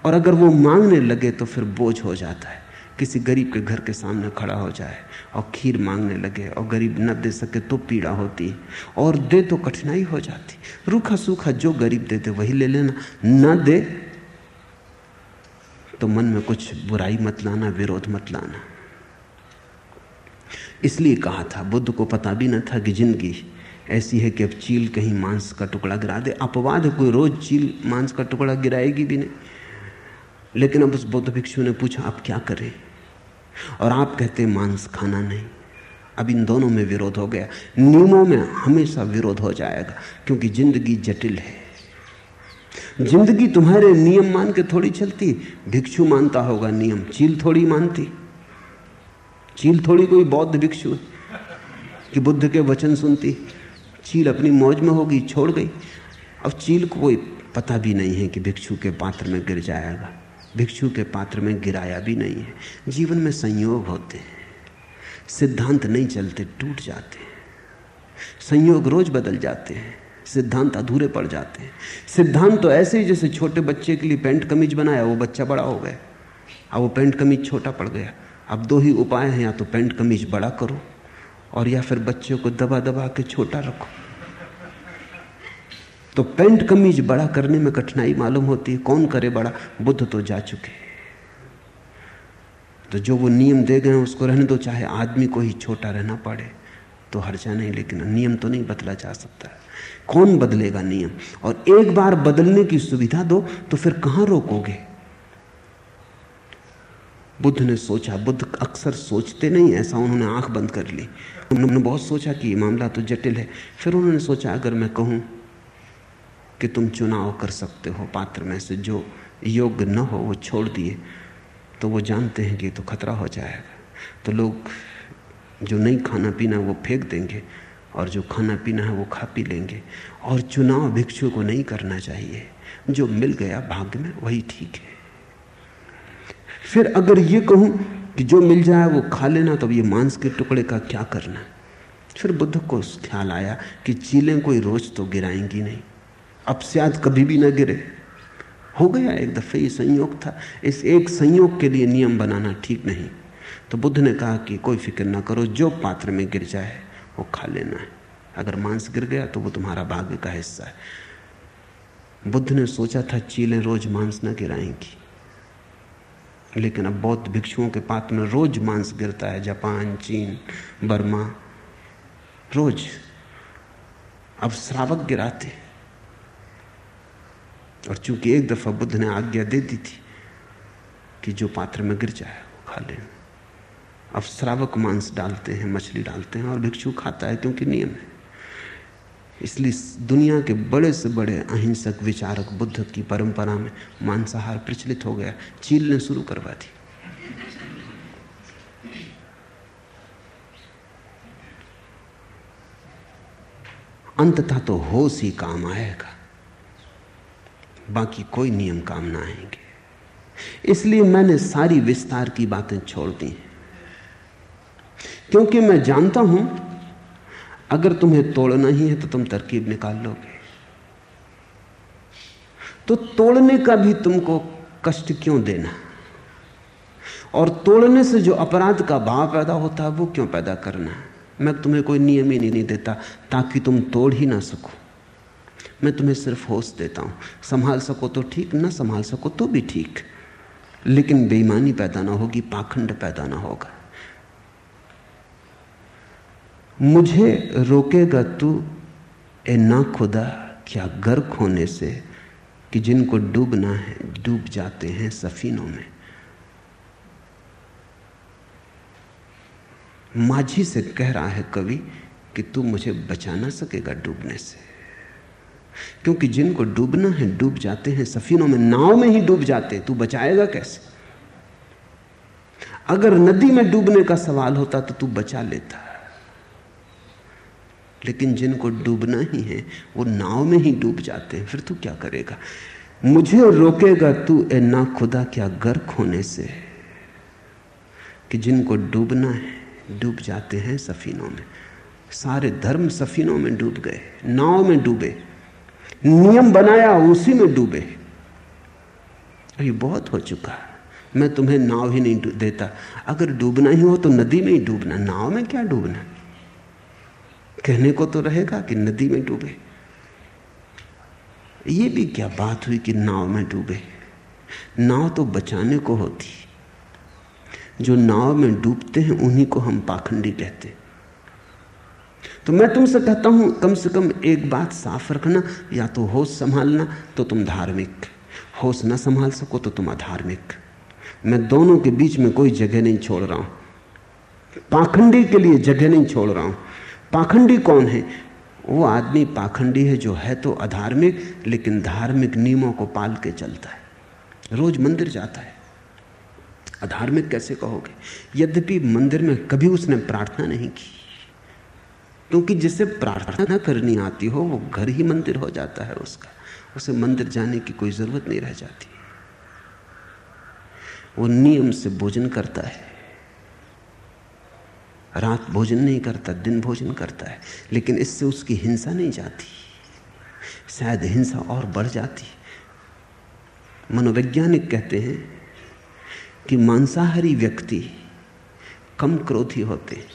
और अगर वो मांगने लगे तो फिर बोझ हो जाता है। किसी गरीब के घर के सामने खड़ा हो जाए और खीर मांगने लगे और गरीब न दे सके तो पीड़ा होती, और दे तो कठिनाई हो जाती। रूखा सूखा जो गरीब देते, वही ले लेना। न दे तो मन में कुछ बुराई मत लाना, विरोध मत लाना। इसलिए कहा था, बुद्ध को पता भी न था कि ज़िंदगी ऐसी है कि अब चील कहीं मांस का टुकड़ा गिरा दे। अपवाद है, कोई रोज चील मांस का टुकड़ा गिराएगी भी नहीं। लेकिन अब उस बौद्ध भिक्षु ने पूछा, आप क्या करें और आप कहते मांस खाना नहीं। अब इन दोनों में विरोध हो गया। नियमों में हमेशा विरोध हो जाएगा, क्योंकि ज़िंदगी जटिल है। ज़िंदगी तुम्हारे नियम मान के थोड़ी चलती, भिक्षु मानता होगा नियम, चील थोड़ी मानती। चील थोड़ी कोई बौद्ध भिक्षु है, कि बुद्ध के वचन सुनती। चील अपनी मौज में होगी, छोड़ गई। अब चील को कोई पता भी नहीं है कि भिक्षु के पात्र में गिर जाएगा। भिक्षु के पात्र में गिराया भी नहीं है। जीवन में संयोग होते हैं। सिद्धांत नहीं चलते, टूट जाते हैं। संयोग रोज बदल जाते हैं। सिद्धांत अधूरे पड़ जाते हैं। सिद्धांत तो ऐसे ही जैसे छोटे बच्चे के लिए पेंट कमीज बनाया, वो बच्चा बड़ा हो गया। अब वो पेंट कमीज छोटा पड़ गया। अब दो ही उपाय हैं, या तो पेंट कमीज बड़ा करो और या फिर बच्चों को दबा दबा के छोटा रखो। तो पेंट कमीज बड़ा करने में कठिनाई मालूम होती है, कौन करे बड़ा? बुद्ध तो जा चुके तो जो वो नियम दे गए उसको रहने दो, चाहे आदमी को ही छोटा रहना पड़े तो हर्जा नहीं लेकिन नियम तो नहीं बदला जा सकता। कौन बदलेगा नियम? और एक बार बदलने की सुविधा दो तो फिर कहाँ रोकोगे? बुद्ध ने सोचा, बुद्ध अक्सर सोचते नहीं, ऐसा उन्होंने आँख बंद कर ली। उन्होंने बहुत सोचा कि ये मामला तो जटिल है। फिर उन्होंने सोचा, अगर मैं कहूँ कि तुम चुनाव कर सकते हो, पात्र में से जो योग्य न हो, वो छोड़ दिए तो वो जानते हैं कि तो खतरा हो जाएगा। तो लोग जो नहीं खाना पीना वो फेंक देंगे, और जो खाना पीना है वो खा पी लेंगे। और चुनाव भिक्षु को नहीं करना चाहिए। जो मिल गया भाग्य में, वही ठीक है। फिर अगर ये कहूँ कि जो मिल जाए वो खा लेना तो ये मांस के टुकड़े का क्या करना? फिर बुद्ध को ख्याल आया कि चीलें कोई रोज तो गिराएँगी नहीं। अब शायद कभी भी ना गिरे। हो गया एक दफे ये संयोग था। इस एक संयोग के लिए नियम बनाना ठीक नहीं। तो बुद्ध ने कहा कि कोई फ़िक्र ना करो, जो पात्र में गिर जाए, वो खा लेना है। अगर मांस गिर गया तो वो तुम्हारा भाग्य का हिस्सा है। बुद्ध ने सोचा था चीलें रोज मांस न गिराएँगी। लेकिन अब बौद्ध भिक्षुओं के पात्र में रोज मांस गिरता है, जापान, चीन, बर्मा। रोज। अब श्रावक गिराते और चूँकि एक दफ़ा बुद्ध ने आज्ञा दे दी थी कि जो पात्र में गिर जाए, वो खा ले। अब श्रावक मांस डालते हैं, मछली डालते हैं और भिक्षु खाता है, क्योंकि नियम है। इसलिए दुनिया के बड़े से बड़े अहिंसक विचारक बुद्ध की परंपरा में मांसाहार प्रचलित हो गया। चील ने शुरू करवा दी। अंततः तो होश ही काम आएगा। बाकी कोई नियम काम ना आएँगे। इसलिए मैंने सारी विस्तार की बातें छोड़ दी क्योंकि मैं जानता हूँ अगर तुम्हें तोड़ना ही है तो तुम तरकीब निकाल लोगे। तो तोड़ने का भी तुमको कष्ट क्यों देना? और तोड़ने से जो अपराध का भाव पैदा होता है, वो क्यों पैदा करना? मैं तुम्हें कोई नियम ही नहीं देता ताकि तुम तोड़ ही ना सको। मैं तुम्हें सिर्फ़ होश देता हूँ। संभाल सको तो ठीक, ना संभाल सको तो भी ठीक। लेकिन बेईमानी पैदा ना होगी, पाखंड पैदा ना होगा। मुझे रोकेगा तू? ए ना खुदा, क्या गर्क होने से कि जिनको डूबना है, डूब जाते हैं सफीनों में? माझी से कह रहा है कवि कि तू मुझे बचा ना सकेगा डूबने से। क्योंकि जिनको डूबना है, डूब जाते हैं सफीनों में। नाव में ही डूब जाते, तू बचाएगा कैसे? अगर नदी में डूबने का सवाल होता तो तू बचा लेता। लेकिन जिनको डूबना ही है, वो नाव में ही डूब जाते हैं। फिर तू क्या करेगा? मुझे रोकेगा तू ए ना खुदा क्या गर्क होने से? कि जिनको डूबना है, डूब जाते हैं सफीनों में। सारे धर्म सफीनों में डूब गए, नाव में डूबे, नियम बनाया, उसी में डूबे। ये बहुत हो चुका है। मैं तुम्हें नाव ही नहीं देता। अगर डूबना ही हो तो नदी में ही डूबना, नाव में क्या डूबना? कहने को तो रहेगा कि नदी में डूबे। ये भी क्या बात हुई कि नाव में डूबे? नाव तो बचाने को होती। जो नाव में डूबते हैं, उन्हीं को हम पाखंडी कहते। तो मैं तुमसे कहता हूँ, कम से कम एक बात साफ़ रखना, या तो होश संभालना तो तुम धार्मिक। होश ना संभाल सको तो तुम अधार्मिक। मैं दोनों के बीच में कोई जगह नहीं छोड़ रहा हूँ। पाखंडी के लिए जगह नहीं छोड़ रहा हूँ। पाखंडी कौन है? वो आदमी पाखंडी है जो है तो अधार्मिक, लेकिन धार्मिक नियमों को पाल के चलता है। रोज मंदिर जाता है। अधार्मिक कैसे कहोगे? यद्यपि मंदिर में कभी उसने प्रार्थना नहीं की। क्योंकि जिसे प्रार्थना करनी आती हो, वो घर ही मंदिर हो जाता है उसका। उसे मंदिर जाने की कोई ज़रूरत नहीं रह जाती। वो नियम से भोजन करता है। रात भोजन नहीं करता, दिन भोजन करता है, लेकिन इससे उसकी हिंसा नहीं जाती। शायद हिंसा और बढ़ जाती। मनोवैज्ञानिक कहते हैं कि मांसाहारी व्यक्ति कम क्रोधी होते हैं।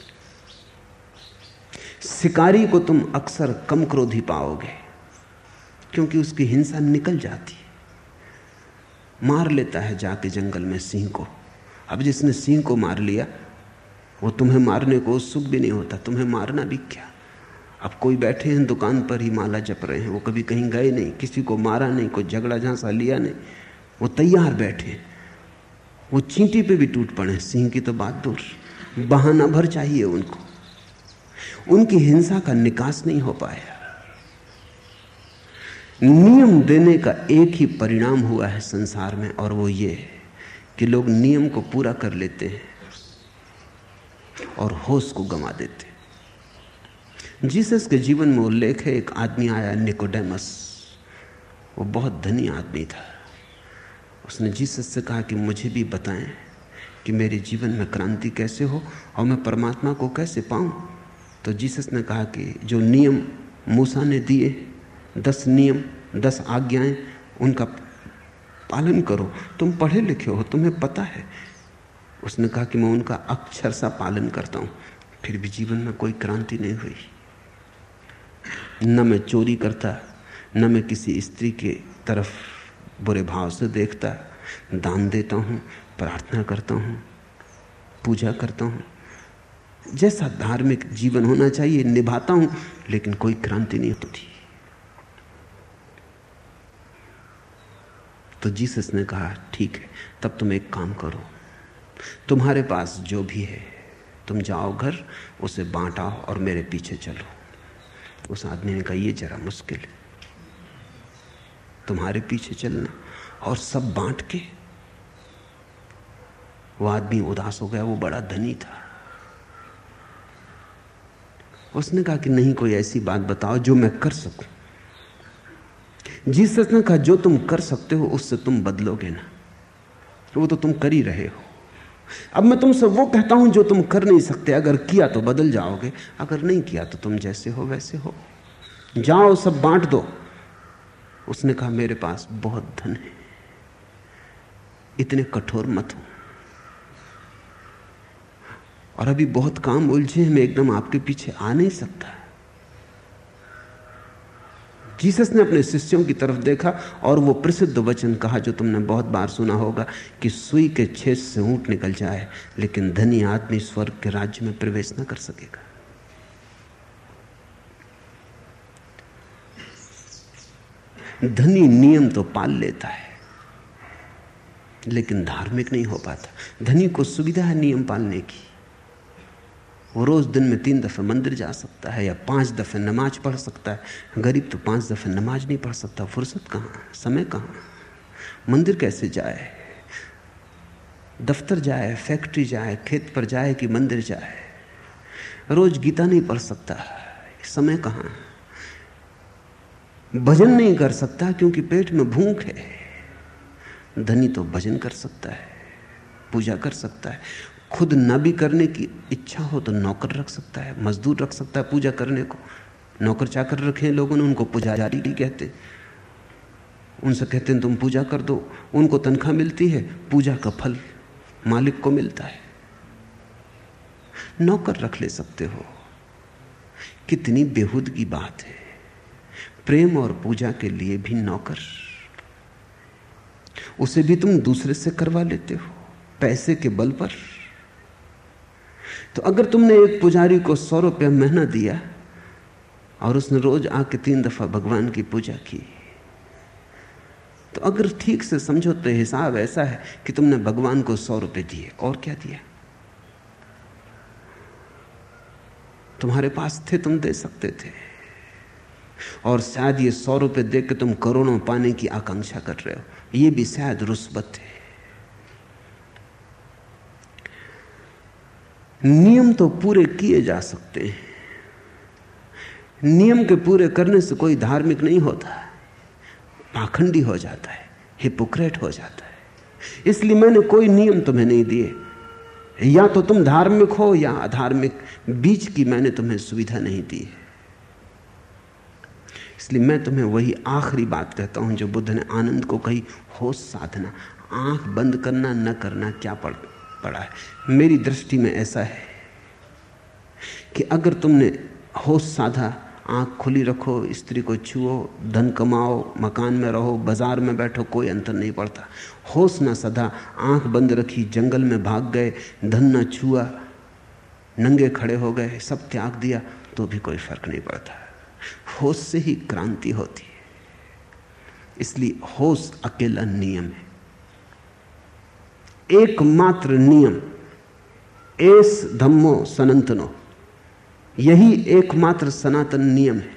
शिकारी को तुम अक्सर कम क्रोधी पाओगे, क्योंकि उसकी हिंसा निकल जाती है। मार लेता है जाके जंगल में सिंह को। अब जिसने सिंह को मार लिया वो तुम्हें मारने को उत्सुक भी नहीं होता, तुम्हें मारना भी क्या? अब कोई बैठे हैं दुकान पर ही माला जप रहे हैं, वो कभी कहीं गए नहीं, किसी को मारा नहीं, कोई झगड़ा झांसा लिया नहीं, वो तैयार बैठे वो चींटी पे भी टूट पड़े सिंह की तो बात दूर। बहाना भर चाहिए उनको। उनकी हिंसा का निकास नहीं हो पाया। नियम देने का एक ही परिणाम हुआ है संसार में, और वो ये है कि लोग नियम को पूरा कर लेते हैं। और होश को गंवा देते। जीसस के जीवन में उल्लेख है, एक आदमी आया, निकोडेमस। वो बहुत धनी आदमी था। उसने जीसस से कहा कि मुझे भी बताएँ कि मेरे जीवन में क्रांति कैसे हो और मैं परमात्मा को कैसे पाऊँ। तो जीसस ने कहा कि जो नियम मूसा ने दिए, दस नियम, दस आज्ञाएँ, उनका पालन करो। तुम पढ़े लिखे हो, तुम्हें पता है उसने कहा कि मैं उनका अक्षर सा पालन करता हूँ। फिर भी जीवन में कोई क्रांति नहीं हुई। न मैं चोरी करता, न मैं किसी स्त्री के तरफ़ बुरे भाव से देखता। दान देता हूँ, प्रार्थना करता हूँ, पूजा करता हूँ। जैसा धार्मिक जीवन होना चाहिए, निभाता हूँ, लेकिन कोई क्रांति नहीं होती। तो जीसस ने कहा, ठीक है, तब तुम एक काम करो। तुम्हारे पास जो भी है, तुम जाओ घर, उसे बांटाओ और मेरे पीछे चलो। उस आदमी ने कहा, ये जरा मुश्किल है। तुम्हारे पीछे चलना और सब बांट के। वो आदमी उदास हो गया, वो बड़ा धनी था। उसने कहा कि, नहीं, कोई ऐसी बात बताओ जो मैं कर सकूँ। जीसस ने कहा, जो तुम कर सकते हो, उससे तुम बदलोगे ना। वो तो तुम कर ही रहे हो। अब मैं तुमसे वो कहता हूँ जो तुम कर नहीं सकते। अगर किया तो बदल जाओगे। अगर नहीं किया तो तुम जैसे हो वैसे हो। जाओ, सब बांट दो। उसने कहा, मेरे पास बहुत धन है। इतने कठोर मत हो। और अभी बहुत काम उलझे हैं, मैं एकदम आपके पीछे आ नहीं सकता। जीसस ने अपने शिष्यों की तरफ़ देखा और वो प्रसिद्ध वचन कहा, जो तुमने बहुत बार सुना होगा कि सुई के छेद से ऊँट निकल जाए, लेकिन धनी आदमी स्वर्ग के राज्य में प्रवेश न कर सकेगा। धनी नियम तो पाल लेता है, लेकिन धार्मिक नहीं हो पाता। धनी को सुविधा है नियम पालने की। वो रोज दिन में तीन दफे मंदिर जा सकता है या पाँच दफे नमाज़ पढ़ सकता है। गरीब तो पाँच दफे नमाज़ नहीं पढ़ सकता। फुर्सत कहाँ समय कहाँ मंदिर कैसे जाए? दफ्तर जाए, फैक्ट्री जाए, खेत पर जाए कि मंदिर जाए? रोज गीता नहीं पढ़ सकता। समय कहाँ भजन नहीं कर सकता क्योंकि पेट में भूख है। धनी तो भजन कर सकता है, पूजा कर सकता है। खुद न भी करने की इच्छा हो तो नौकर रख सकता है, मजदूर रख सकता है पूजा करने को। नौकर चाकर रखे लोगों ने, उनको पुजारी नहीं कहते। उनसे कहते हैं, तुम पूजा कर दो, उनको तनख्वाह मिलती है, पूजा का फल मालिक को मिलता है। नौकर रख ले सकते हो। कितनी बेहूद की बात है। प्रेम और पूजा के लिए भी नौकर। उसे भी तुम दूसरे से करवा लेते हो, पैसे के बल पर। तो अगर तुमने एक पुजारी को सौ रुपया महीना दिया और उसने रोज आके तीन दफ़ा भगवान की पूजा की तो अगर ठीक से समझो तो हिसाब ऐसा है कि तुमने भगवान को सौ रुपये दिए। और क्या दिया? तुम्हारे पास थे, तुम दे सकते थे। और शायद ये सौ रुपये दे के तुम करोड़ों पाने की आकांक्षा कर रहे हो। ये भी शायद रुस्बत है। नियम तो पूरे किए जा सकते हैं। नियम के पूरे करने से कोई धार्मिक नहीं होता पाखंडी हो जाता है, हिपोक्रेट हो जाता है। इसलिए मैंने कोई नियम तुम्हें नहीं दिए। या तो तुम धार्मिक हो या अधार्मिक, बीच की मैंने तुम्हें सुविधा नहीं दी है। इसलिए मैं तुम्हें वही आखिरी बात कहता हूँ जो बुद्ध ने आनंद को कही, होश साधना, आँख बंद करना, न करना क्या पड़ पड़ा है। मेरी दृष्टि में ऐसा है कि अगर तुमने होश साधा, आँख खुली रखो, स्त्री को छुओ, धन कमाओ, मकान में रहो, बाज़ार में बैठो, कोई अंतर नहीं पड़ता। होश ना सदा आँख बंद रखी, जंगल में भाग गए, धन ना छुआ, नंगे खड़े हो गए, सब त्याग दिया तो भी कोई फ़र्क नहीं पड़ता। होश से ही क्रांति होती है। इसलिए होश अकेला नियम है। एकमात्र नियम, एस धम्मो सनातनो। यही एकमात्र सनातन नियम है,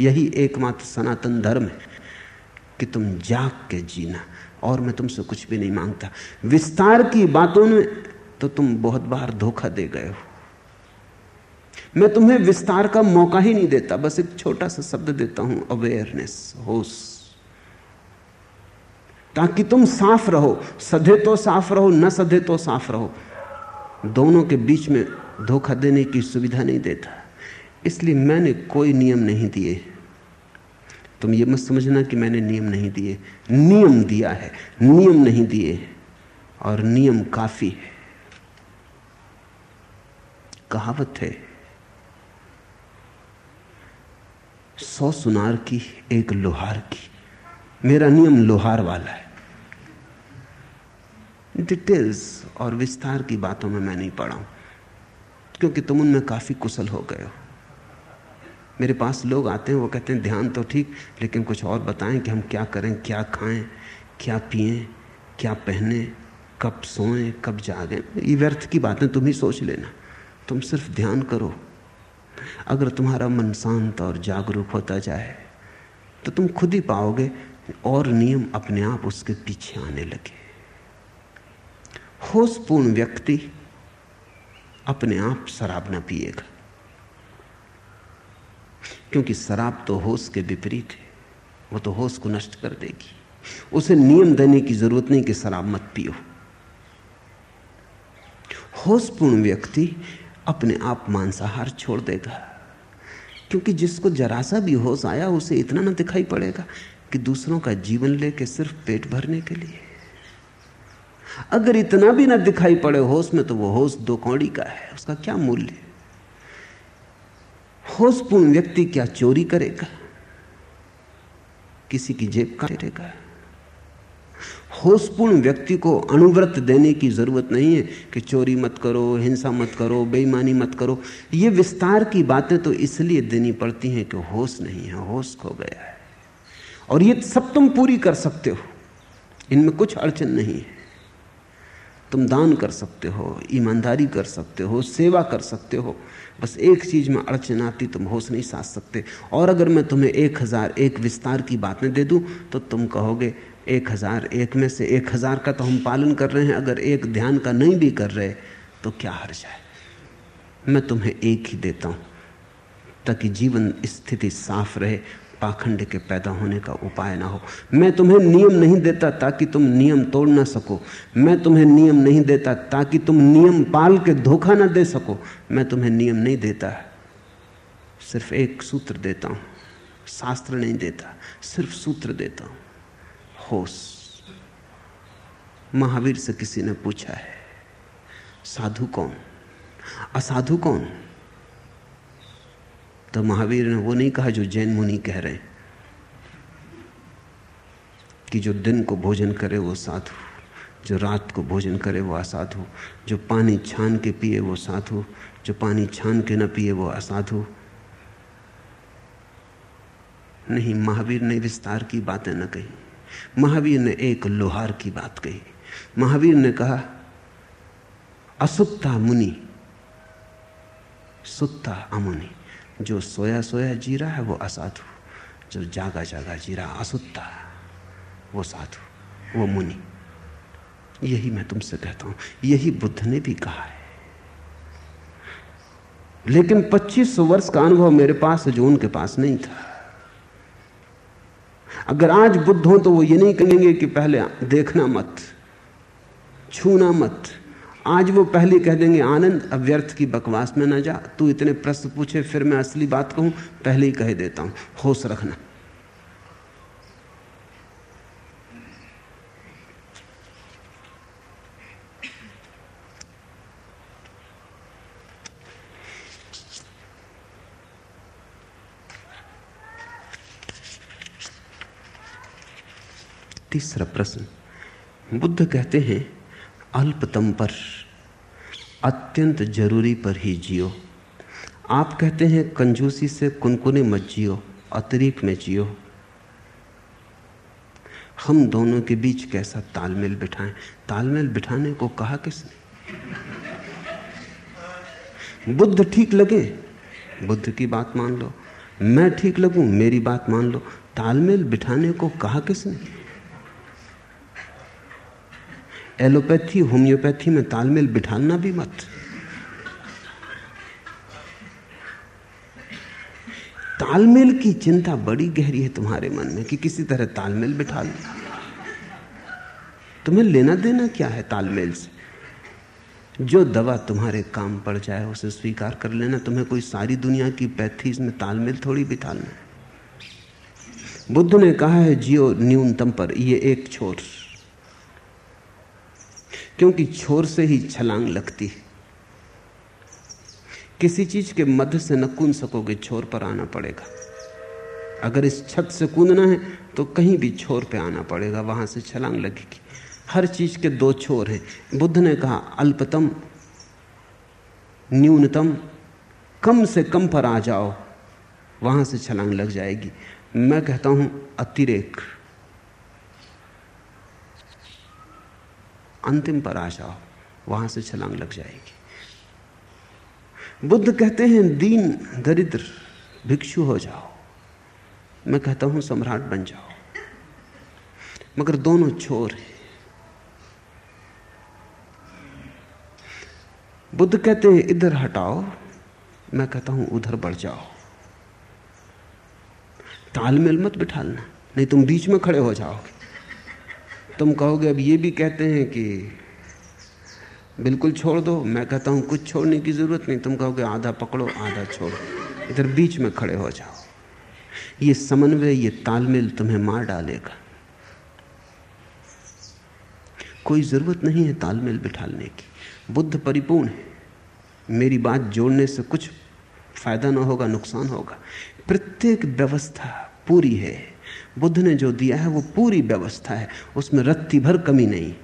यही एकमात्र सनातन धर्म है कि तुम जाग के जीना। और मैं तुमसे कुछ भी नहीं माँगता। विस्तार की बातों में तो तुम बहुत बार धोखा दे गए हो। मैं तुम्हें विस्तार का मौका ही नहीं देता, बस एक छोटा सा शब्द देता हूँ अवेयरनेस होश। ताकि तुम साफ़ रहो। सधे तो साफ़ रहो, न सधे तो साफ़ रहो। दोनों के बीच में धोखा देने की सुविधा नहीं देता। इसलिए मैंने कोई नियम नहीं दिए। तुम ये मत समझना कि मैंने नियम नहीं दिए। नियम दिया है। नियम नहीं दिए। और नियम काफ़ी है। कहावत है, सौ सुनार की, एक लोहार की। मेरा नियम लोहार वाला है। डिटेल्स और विस्तार की बातों में मैं नहीं पढ़ा हूँ, क्योंकि तुम उनमें काफ़ी कुशल हो गए हो। मेरे पास लोग आते हैं, वो कहते हैं, ध्यान तो ठीक, लेकिन कुछ और बताएँ कि हम क्या करें, क्या खाएँ, क्या पिए, क्या पहने, कब सोएँ, कब जागें। ये व्यर्थ की बातें, तुम ही सोच लेना। तुम सिर्फ़ ध्यान करो। अगर तुम्हारा मन शांत और जागरूक होता जाए तो तुम खुद ही पाओगे, और नियम अपने आप उसके पीछे आने लगे। होशपूर्ण व्यक्ति अपने आप शराब ना पिएगा। क्योंकि शराब तो होश के विपरीत है, वो तो होश को नष्ट कर देगी। उसे नियम देने की ज़रूरत नहीं कि शराब मत पियो। होशपूर्ण व्यक्ति अपने आप मांसाहार छोड़ देगा। क्योंकि जिसको जरा सा भी होश आया, उसे इतना ना दिखाई पड़ेगा कि दूसरों का जीवन लेके सिर्फ़ पेट भरने के लिए। अगर इतना भी ना दिखाई पड़े होश में तो वो होश दो कौड़ी का है, उसका क्या मूल्य होशपूर्ण व्यक्ति क्या चोरी करेगा? किसी की जेब काटेगा होशपूर्ण व्यक्ति को अणुव्रत देने की ज़रूरत नहीं है कि चोरी मत करो, हिंसा मत करो, बेईमानी मत करो। ये विस्तार की बातें तो इसलिए देनी पड़ती हैं कि होश नहीं है, होश खो गया है। और ये सब तुम पूरी कर सकते हो। इनमें कुछ अड़चन नहीं है। तुम दान कर सकते हो, ईमानदारी कर सकते हो, सेवा कर सकते हो। बस एक चीज़ में अड़चन आती, तुम होश नहीं साध सकते। और अगर मैं तुम्हें एक हज़ार एक विस्तार की बातें दे दूँ तो तुम कहोगे, एक हज़ार एक में से एक हज़ार का तो हम पालन कर रहे हैं, अगर एक ध्यान का नहीं भी कर रहे तो क्या हर्ज है मैं तुम्हें एक ही देता हूँ, ताकि जीवन स्थिति साफ़ रहे पाखंड के पैदा होने का उपाय ना हो। मैं तुम्हें नियम नहीं देता ताकि तुम नियम तोड़ ना सको। मैं तुम्हें नियम नहीं देता ताकि तुम नियम पाल के धोखा ना दे सको। मैं तुम्हें नियम नहीं देता, सिर्फ़ एक सूत्र देता हूँ। शास्त्र नहीं देता, सिर्फ़ सूत्र देता हूँ। होश। महावीर से किसी ने पूछा है, साधु कौन? असाधु कौन? तो महावीर ने वो नहीं कहा जो जैन मुनि कह रहे हैं, कि जो दिन को भोजन करे वो साधु जो रात को भोजन करे वो असाधु जो पानी छान के पिए वो साधु जो पानी छान के न पिए वो असाधु नहीं, महावीर ने विस्तार की बातें न कही। महावीर ने एक लोहार की बात कही। महावीर ने कहा असुत्ता मुनि सुत्ता अमुनि। जो सोया सोया जी रहा है, वो असाधु। जो जागा जागा जी रहा असुत्ता वो साधु, वो मुनि। यही मैं तुमसे कहता हूँ, यही बुद्ध ने भी कहा है। लेकिन 25 वर्ष का अनुभव मेरे पास है जो उनके पास नहीं था। अगर आज बुद्ध हो तो वो ये नहीं कहेंगे कि पहले देखना मत, छूना मत आज वो पहले कह देंगे, आनंद, अव्यर्थ की बकवास में ना जा। तू इतने प्रश्न पूछे, फिर मैं असली बात कहूँ, पहले ही कह देता हूँ। होश रखना। तीसरा प्रश्न। बुद्ध कहते हैं अल्पतम पर, अत्यंत ज़रूरी पर ही जियो। आप कहते हैं, कंजूसी से कुनकुने मत जियो, अतिरिक्त में जियो। हम दोनों के बीच कैसा तालमेल बिठाएँ? तालमेल बिठाने को कहा किसने? बुद्ध ठीक लगे? बुद्ध की बात मान लो। मैं ठीक लगूं, मेरी बात मान लो। तालमेल बिठाने को कहा किसने? एलोपैथी, होम्योपैथी में तालमेल बिठाना भी मत। तालमेल की चिंता बड़ी गहरी है तुम्हारे मन में कि किसी तरह तालमेल बिठा लो। तुम्हें लेना देना क्या है तालमेल से? जो दवा तुम्हारे काम पड़ जाए, उसे स्वीकार कर लेना। तुम्हें कोई सारी दुनिया की पैथी इसमें तालमेल थोड़ी बिठाना बुद्ध ने कहा है, जियो न्यूनतम पर, ये एक छोर। क्योंकि छोर से ही छलांग लगती है। किसी चीज़ के मध्य से न कूद सकोगे, छोर पर आना पड़ेगा। अगर इस छत से कूदना है तो कहीं भी छोर पे आना पड़ेगा, वहाँ से छलांग लगेगी। हर चीज़ के दो छोर हैं। बुद्ध ने कहा, अल्पतम, न्यूनतम, कम से कम पर आ जाओ, वहाँ से छलांग लग जाएगी। मैं कहता हूँ, अतिरेक। अंतिम पर आ जाओ वहाँ से छलांग लग जाएगी। बुद्ध कहते हैं, दीन, दरिद्र, भिक्षु हो जाओ। मैं कहता हूँ, सम्राट बन जाओ। मगर दोनों छोर हैं। बुद्ध कहते हैं, इधर हटाओ, मैं कहता हूँ, उधर बढ़ जाओ। तालमेल मत बिठालना, नहीं तुम बीच में खड़े हो जाओगे। तुम कहोगे, अब ये भी कहते हैं कि बिल्कुल छोड़ दो। मैं कहता हूँ, कुछ छोड़ने की ज़रूरत नहीं। तुम कहोगे, आधा पकड़ो, आधा छोड़ो। इधर बीच में खड़े हो जाओ। ये समन्वय, ये तालमेल तुम्हें मार डालेगा। कोई ज़रूरत नहीं है तालमेल बिठाने की। बुद्ध परिपूर्ण है। मेरी बात जोड़ने से कुछ फ़ायदा ना होगा, नुकसान होगा। प्रत्येक व्यवस्था पूरी है। बुद्ध ने जो दिया है वो पूरी व्यवस्था है, उसमें रत्ती भर कमी नहीं।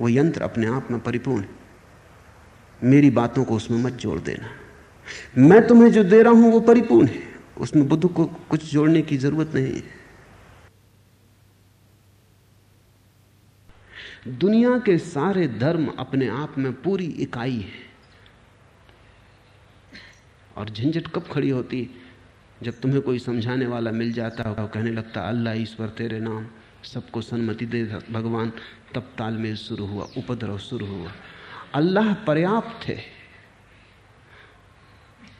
वो यंत्र अपने आप में परिपूर्ण है। मेरी बातों को उसमें मत जोड़ देना। मैं तुम्हें जो दे रहा हूँ वो परिपूर्ण है। उसमें बुद्ध को कुछ जोड़ने की ज़रूरत नहीं है। दुनिया के सारे धर्म अपने आप में पूरी इकाई है। और झंझट कब खड़ी होती जब तुम्हें कोई समझाने वाला मिल जाता हो कहने लगता, अल्लाह, ईश्वर, तेरे नाम सबको सन्मति दे, भगवान। तब तालमेल शुरू हुआ, उपद्रव शुरू हुआ। अल्लाह पर्याप्त है।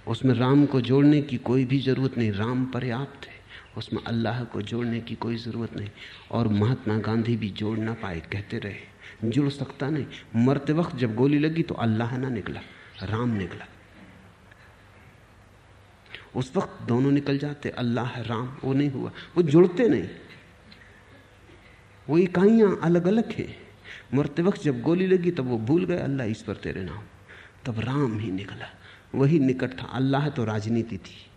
उसमें राम को जोड़ने की कोई भी ज़रूरत नहीं, राम पर्याप्त है। उसमें अल्लाह को जोड़ने की कोई ज़रूरत नहीं, और महात्मा गांधी भी जोड़ ना पाए, कहते रहे, जुड़ सकता नहीं। मरते वक्त जब गोली लगी तो अल्लाह ना निकला, राम निकला। उस वक्त दोनों निकल जाते, अल्लाह राम, वो नहीं हुआ, वो जुड़ते नहीं। वो इकाइयाँ अलग अलग हैं। मरते वक्त जब गोली लगी, तब वो भूल गए, अल्लाह ईश्वर तेरे नाम। तब राम ही निकला। वही निकट था। अल्लाह तो राजनीति थी।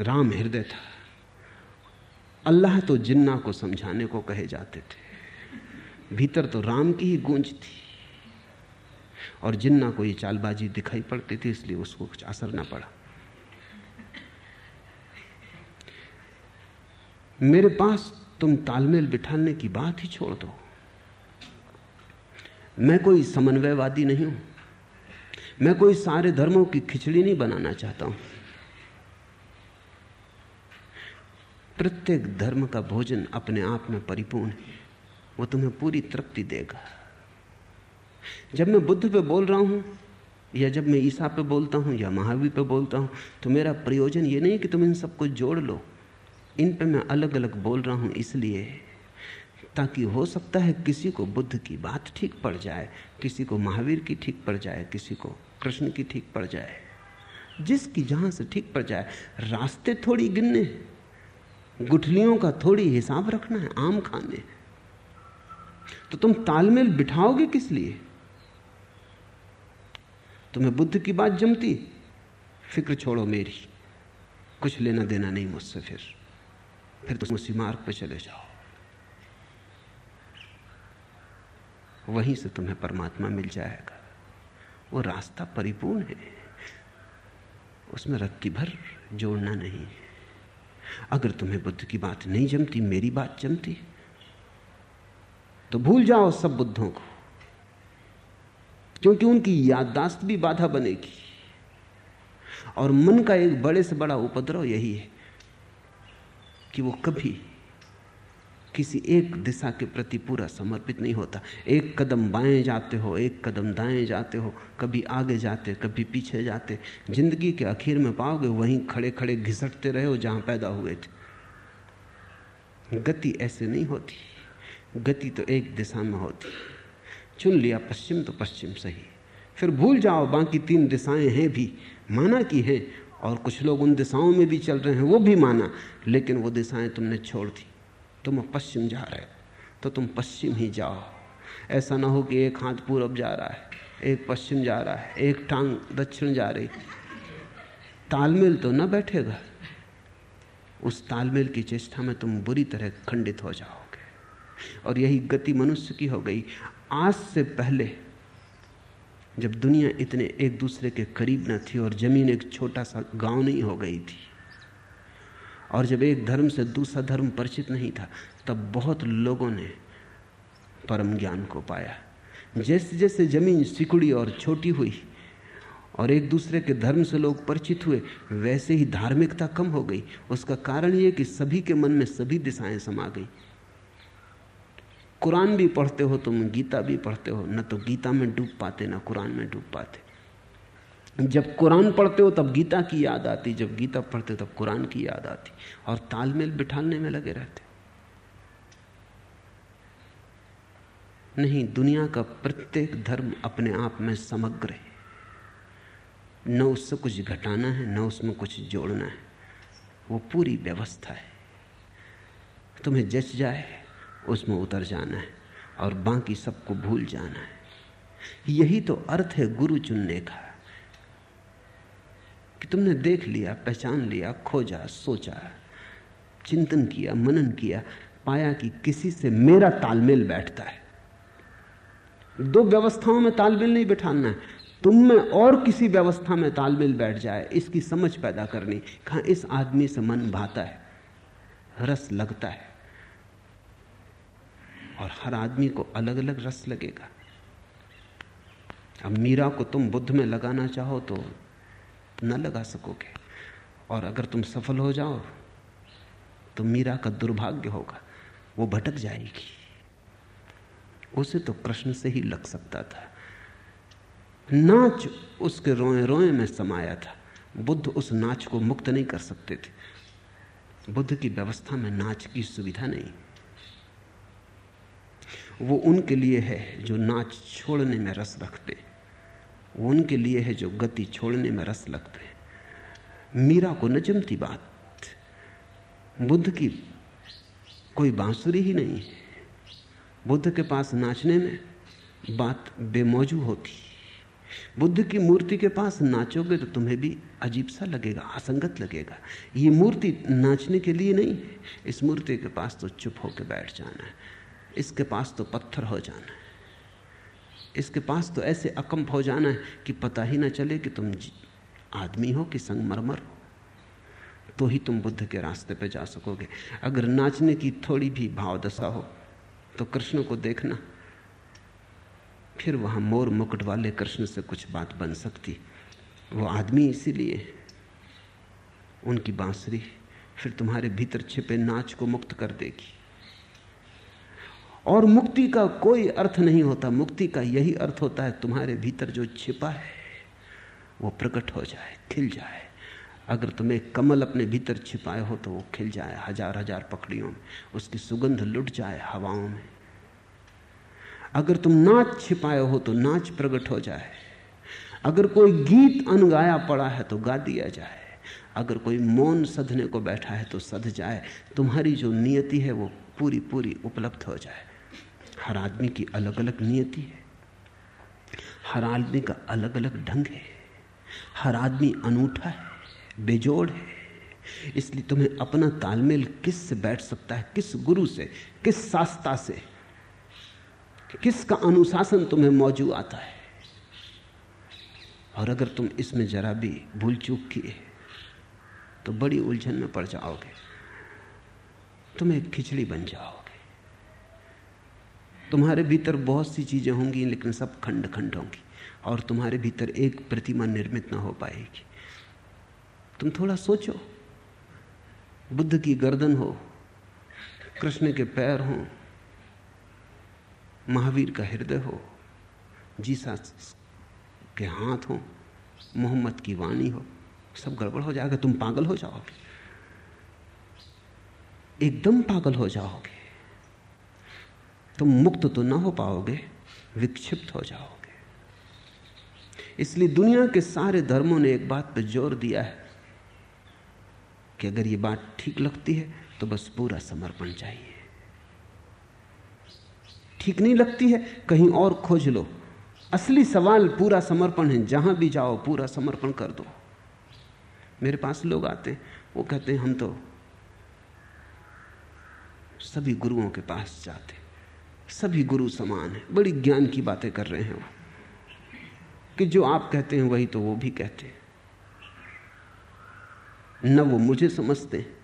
राम हृदय था। अल्लाह तो जिन्ना को समझाने को कहे जाते थे। भीतर तो राम की ही गूंज थी। और जिन्ना को ये चालबाजी दिखाई पड़ती थी, इसलिए उसको कुछ असर ना पड़ा। मेरे पास तुम तालमेल बिठाने की बात ही छोड़ दो। मैं कोई समन्वयवादी नहीं हूँ। मैं कोई सारे धर्मों की खिचड़ी नहीं बनाना चाहता हूँ। प्रत्येक धर्म का भोजन अपने आप में परिपूर्ण है। वो तुम्हें पूरी तृप्ति देगा। जब मैं बुद्ध पे बोल रहा हूँ, या जब मैं ईसा पे बोलता हूँ, या महावीर पे बोलता हूँ तो मेरा प्रयोजन ये नहीं कि तुम इन सबको जोड़ लो। इन पे मैं अलग अलग बोल रहा हूँ इसलिए ताकि हो सकता है किसी को बुद्ध की बात ठीक पड़ जाए, किसी को महावीर की ठीक पड़ जाए, किसी को कृष्ण की ठीक पड़ जाए। जिसकी जहाँ से ठीक पड़ जाए, रास्ते थोड़ी गिनने गुठलियों का थोड़ी हिसाब रखना है, आम खाने। तो तुम तालमेल बिठाओगे किस लिए? तुम्हें बुद्ध की बात जमती? फ़िक्र छोड़ो मेरी, कुछ लेना देना नहीं मुझसे फिर। फिर तुम उसी मार्ग पर चले जाओ। वहीं से तुम्हें परमात्मा मिल जाएगा। वो रास्ता परिपूर्ण है। उसमें रत्ती भर जोड़ना नहीं है। अगर तुम्हें बुद्ध की बात नहीं जमती, मेरी बात जमती तो भूल जाओ सब बुद्धों को। क्योंकि उनकी याददाश्त भी बाधा बनेगी। और मन का एक बड़े से बड़ा उपद्रव यही है। कि वो कभी किसी एक दिशा के प्रति पूरा समर्पित नहीं होता। एक कदम बाएँ जाते हो, एक कदम दाएँ जाते हो, कभी आगे जाते, कभी पीछे जाते। ज़िंदगी के आखिर में पाओगे वहीं खड़े खड़े घिसटते रहे हो जहाँ पैदा हुए थे। गति ऐसे नहीं होती। गति तो एक दिशा में होती। चुन लिया पश्चिम तो पश्चिम सही। फिर भूल जाओ, बाकी तीन दिशाएँ हैं भी। माना कि हैं और कुछ लोग उन दिशाओं में भी चल रहे हैं, वो भी माना, लेकिन वो दिशाएँ तुमने छोड़ दी। तुम पश्चिम जा रहे हो तो तुम पश्चिम ही जाओ। ऐसा ना हो कि एक हाथ पूरब जा रहा है, एक पश्चिम जा रहा है, एक टांग दक्षिण जा रही। तालमेल तो ना बैठेगा। उस तालमेल की चेष्टा में तुम बुरी तरह खंडित हो जाओगे। और यही गति मनुष्य की हो गई। आज से पहले जब दुनिया इतने एक दूसरे के करीब न थी और ज़मीन एक छोटा सा गाँव नहीं हो गई थी, और जब एक धर्म से दूसरा धर्म परिचित नहीं था, तब बहुत लोगों ने परम ज्ञान को पाया। जैसे जैसे ज़मीन सिकुड़ी और छोटी हुई, और एक दूसरे के धर्म से लोग परिचित हुए, वैसे ही धार्मिकता कम हो गई। उसका कारण ये कि सभी के मन में सभी दिशाएँ समा गई। कुरान भी पढ़ते हो, तुम गीता भी पढ़ते हो। न तो गीता में डूब पाते, ना कुरान में डूब पाते। जब कुरान पढ़ते हो, तब गीता की याद आती। जब गीता पढ़ते हो, तब कुरान की याद आती। और तालमेल बिठाने में लगे रहते। नहीं, दुनिया का प्रत्येक धर्म अपने आप में समग्र है। न उससे कुछ घटाना है, न उसमें कुछ जोड़ना है। वो पूरी व्यवस्था है। तुम्हें जच जाए उसमें उतर जाना है और बाकी सबको भूल जाना है। यही तो अर्थ है गुरु चुनने का। कि तुमने देख लिया, पहचान लिया, खोजा, सोचा, चिंतन किया, मनन किया, पाया कि किसी से मेरा तालमेल बैठता है। दो व्यवस्थाओं में तालमेल नहीं बैठाना है। तुम में और किसी व्यवस्था में तालमेल बैठ जाए, इसकी समझ पैदा करनी, कहा इस आदमी से मन भाता है, रस लगता है। और हर आदमी को अलग अलग रस लगेगा। अब मीरा को तुम बुद्ध में लगाना चाहो तो न लगा सकोगे। और अगर तुम सफल हो जाओ तो मीरा का दुर्भाग्य होगा, वो भटक जाएगी। उसे तो कृष्ण से ही लग सकता था। नाच उसके रोए रोए में समाया था। बुद्ध उस नाच को मुक्त नहीं कर सकते थे। बुद्ध की व्यवस्था में नाच की सुविधा नहीं। वो उनके लिए है जो नाच छोड़ने में रस रखते वो उनके लिए है जो गति छोड़ने में रस लगते मीरा को न जमती बात, बुद्ध की कोई बांसुरी ही नहीं है। बुद्ध के पास नाचने में बात बेमौजू होती बुद्ध की मूर्ति के पास नाचोगे तो तुम्हें भी अजीब सा लगेगा, असंगत लगेगा। ये मूर्ति नाचने के लिए नहीं इस मूर्ति के पास तो चुप होकर बैठ जाना है। इसके पास तो पत्थर हो जाना है। इसके पास तो ऐसे अकम्प हो जाना है कि पता ही ना चले कि तुम आदमी हो कि संगमरमर हो। तो ही तुम बुद्ध के रास्ते पे जा सकोगे। अगर नाचने की थोड़ी भी भाव दशा हो तो कृष्ण को देखना। फिर वहाँ मोर मुकुट वाले कृष्ण से कुछ बात बन सकती। वो आदमी इसीलिए उनकी बांसुरी फिर तुम्हारे भीतर छिपे नाच को मुक्त कर देगी। और मुक्ति का कोई अर्थ नहीं होता। मुक्ति का यही अर्थ होता है, तुम्हारे भीतर जो छिपा है, वो प्रकट हो जाए, खिल जाए। अगर तुम्हें कमल अपने भीतर छिपाए हो तो वो खिल जाए हज़ार हज़ार पकड़ियों में। उसकी सुगंध लुट जाए हवाओं में। अगर तुम नाच छिपाए हो तो नाच प्रकट हो जाए। अगर कोई गीत अनगाया पड़ा है तो गा दिया जाए। अगर कोई मौन सधने को बैठा है तो सध जाए। तुम्हारी जो नियति है, वो पूरी पूरी उपलब्ध हो जाए। हर आदमी की अलग अलग नियति है। हर आदमी का अलग अलग ढंग है। हर आदमी अनूठा है, बेजोड़ है। इसलिए तुम्हें अपना तालमेल किस से बैठ सकता है, किस गुरु से, किस शास्ता से, किसका अनुशासन तुम्हें मौजूद आता है? और अगर तुम इसमें जरा भी भूल चूक किए तो बड़ी उलझन में पड़ जाओगे। तुम एक खिचड़ी बन जाओगे तुम्हारे भीतर बहुत सी चीज़ें होंगी, लेकिन सब खंड खंड होंगी और तुम्हारे भीतर एक प्रतिमा निर्मित ना हो पाएगी। तुम थोड़ा सोचो। बुद्ध की गर्दन हो, कृष्ण के पैर हो, महावीर का हृदय हो जीसा के हाथ हो, मोहम्मद की वाणी हो, सब गड़बड़ हो जाएगा। तुम पागल हो जाओगे। एकदम पागल हो जाओगे। तुम मुक्त तो ना हो पाओगे, विक्षिप्त हो जाओगे। इसलिए दुनिया के सारे धर्मों ने एक बात पर ज़ोर दिया है कि अगर ये बात ठीक लगती है तो बस पूरा समर्पण चाहिए। ठीक नहीं लगती है, कहीं और खोज लो। असली सवाल पूरा समर्पण है, जहाँ भी जाओ, पूरा समर्पण कर दो। मेरे पास लोग आते हैं, वो कहते हैं, हम तो सभी गुरुओं के पास जाते सभी गुरु समान है। बड़ी ज्ञान की बातें कर रहे हैं वो। कि जो आप कहते हैं, वही तो वो भी कहते हैं। न वो मुझे समझते हैं,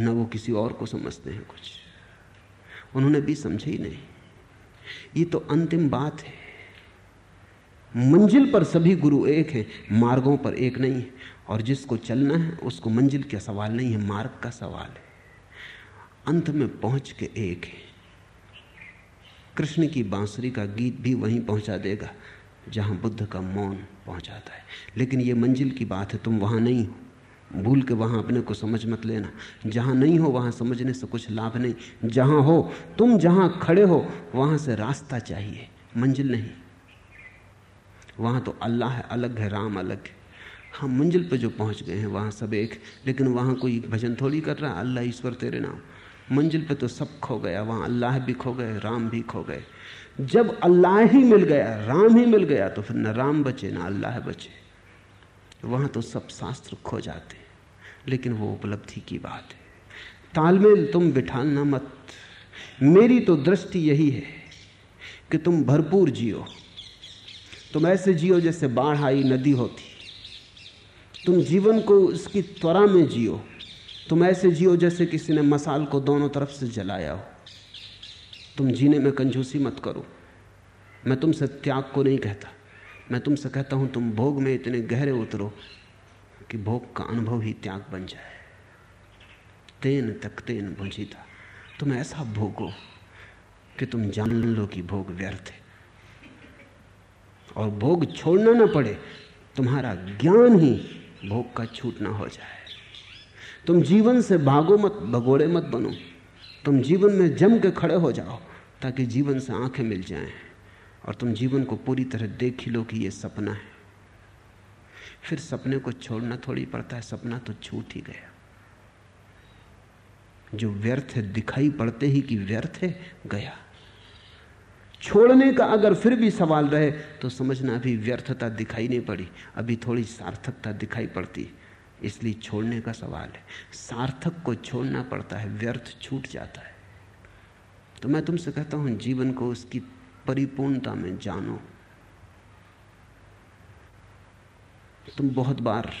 न वो किसी और को समझते हैं कुछ। उन्होंने भी समझे ही नहीं। ये तो अंतिम बात है। मंजिल पर सभी गुरु एक हैं, मार्गों पर एक नहीं है। और जिसको चलना है, उसको मंजिल का सवाल नहीं है, मार्ग का सवाल है। अंत में पहुँच के एक है। कृष्ण की बांसुरी का गीत भी वहीं पहुँचा देगा, जहाँ बुद्ध का मौन पहुंचाता है। लेकिन ये मंजिल की बात है, तुम वहाँ नहीं हो। भूल के वहाँ अपने को समझ मत लेना। जहाँ नहीं हो, वहाँ समझने से कुछ लाभ नहीं। जहाँ हो, तुम जहाँ खड़े हो, वहाँ से रास्ता चाहिए, मंजिल नहीं। वहाँ तो अल्लाह है, अलग है, राम अलग है। हम मंजिल पर जो पहुँच गए हैं, वहाँ सब एक, लेकिन वहाँ कोई भजन थोड़ी कर रहा अल्लाह ईश्वर तेरे नाम। मंजिल पे तो सब खो गया, वहाँ अल्लाह भी खो गए, राम भी खो गए। जब अल्लाह ही मिल गया, राम ही मिल गया तो फिर न राम बचे, ना अल्लाह बचे। वहाँ तो सब शास्त्र खो जाते लेकिन वो उपलब्धि की बात है। तालमेल तुम बिठालना मत। मेरी तो दृष्टि यही है कि तुम भरपूर जियो। तुम ऐसे जियो जैसे बाढ़ आई, नदी होती। तुम जीवन को इसकी त्वरा में जियो। तुम ऐसे जियो जैसे किसी ने मसाल को दोनों तरफ़ से जलाया हो। तुम जीने में कंजूसी मत करो। मैं तुमसे त्याग को नहीं कहता। मैं तुमसे कहता हूँ, तुम भोग में इतने गहरे उतरो कि भोग का अनुभव ही त्याग बन जाए। तेन तक तेन था तुम ऐसा भोगो कि तुम जान लो कि भोग व्यर्थ है। और भोग छोड़ना ना पड़े, तुम्हारा ज्ञान ही भोग का छूटना हो जाए। तुम जीवन से भागो मत, भगोड़े मत बनो। तुम जीवन में जम के खड़े हो जाओ, ताकि जीवन से आँखें मिल जाएँ और तुम जीवन को पूरी तरह देख ही लो कि ये सपना है। फिर सपने को छोड़ना थोड़ी पड़ता है, सपना तो छूट ही गया। जो व्यर्थ है, दिखाई पड़ते ही कि व्यर्थ है, गया। छोड़ने का अगर फिर भी सवाल रहे तो समझना अभी व्यर्थता दिखाई नहीं पड़ी, अभी थोड़ी सार्थकता दिखाई पड़ती। इसलिए छोड़ने का सवाल है। सार्थक को छोड़ना पड़ता है, व्यर्थ छूट जाता है। तो मैं तुमसे कहता हूँ, जीवन को उसकी परिपूर्णता में जानो। तुम बहुत बार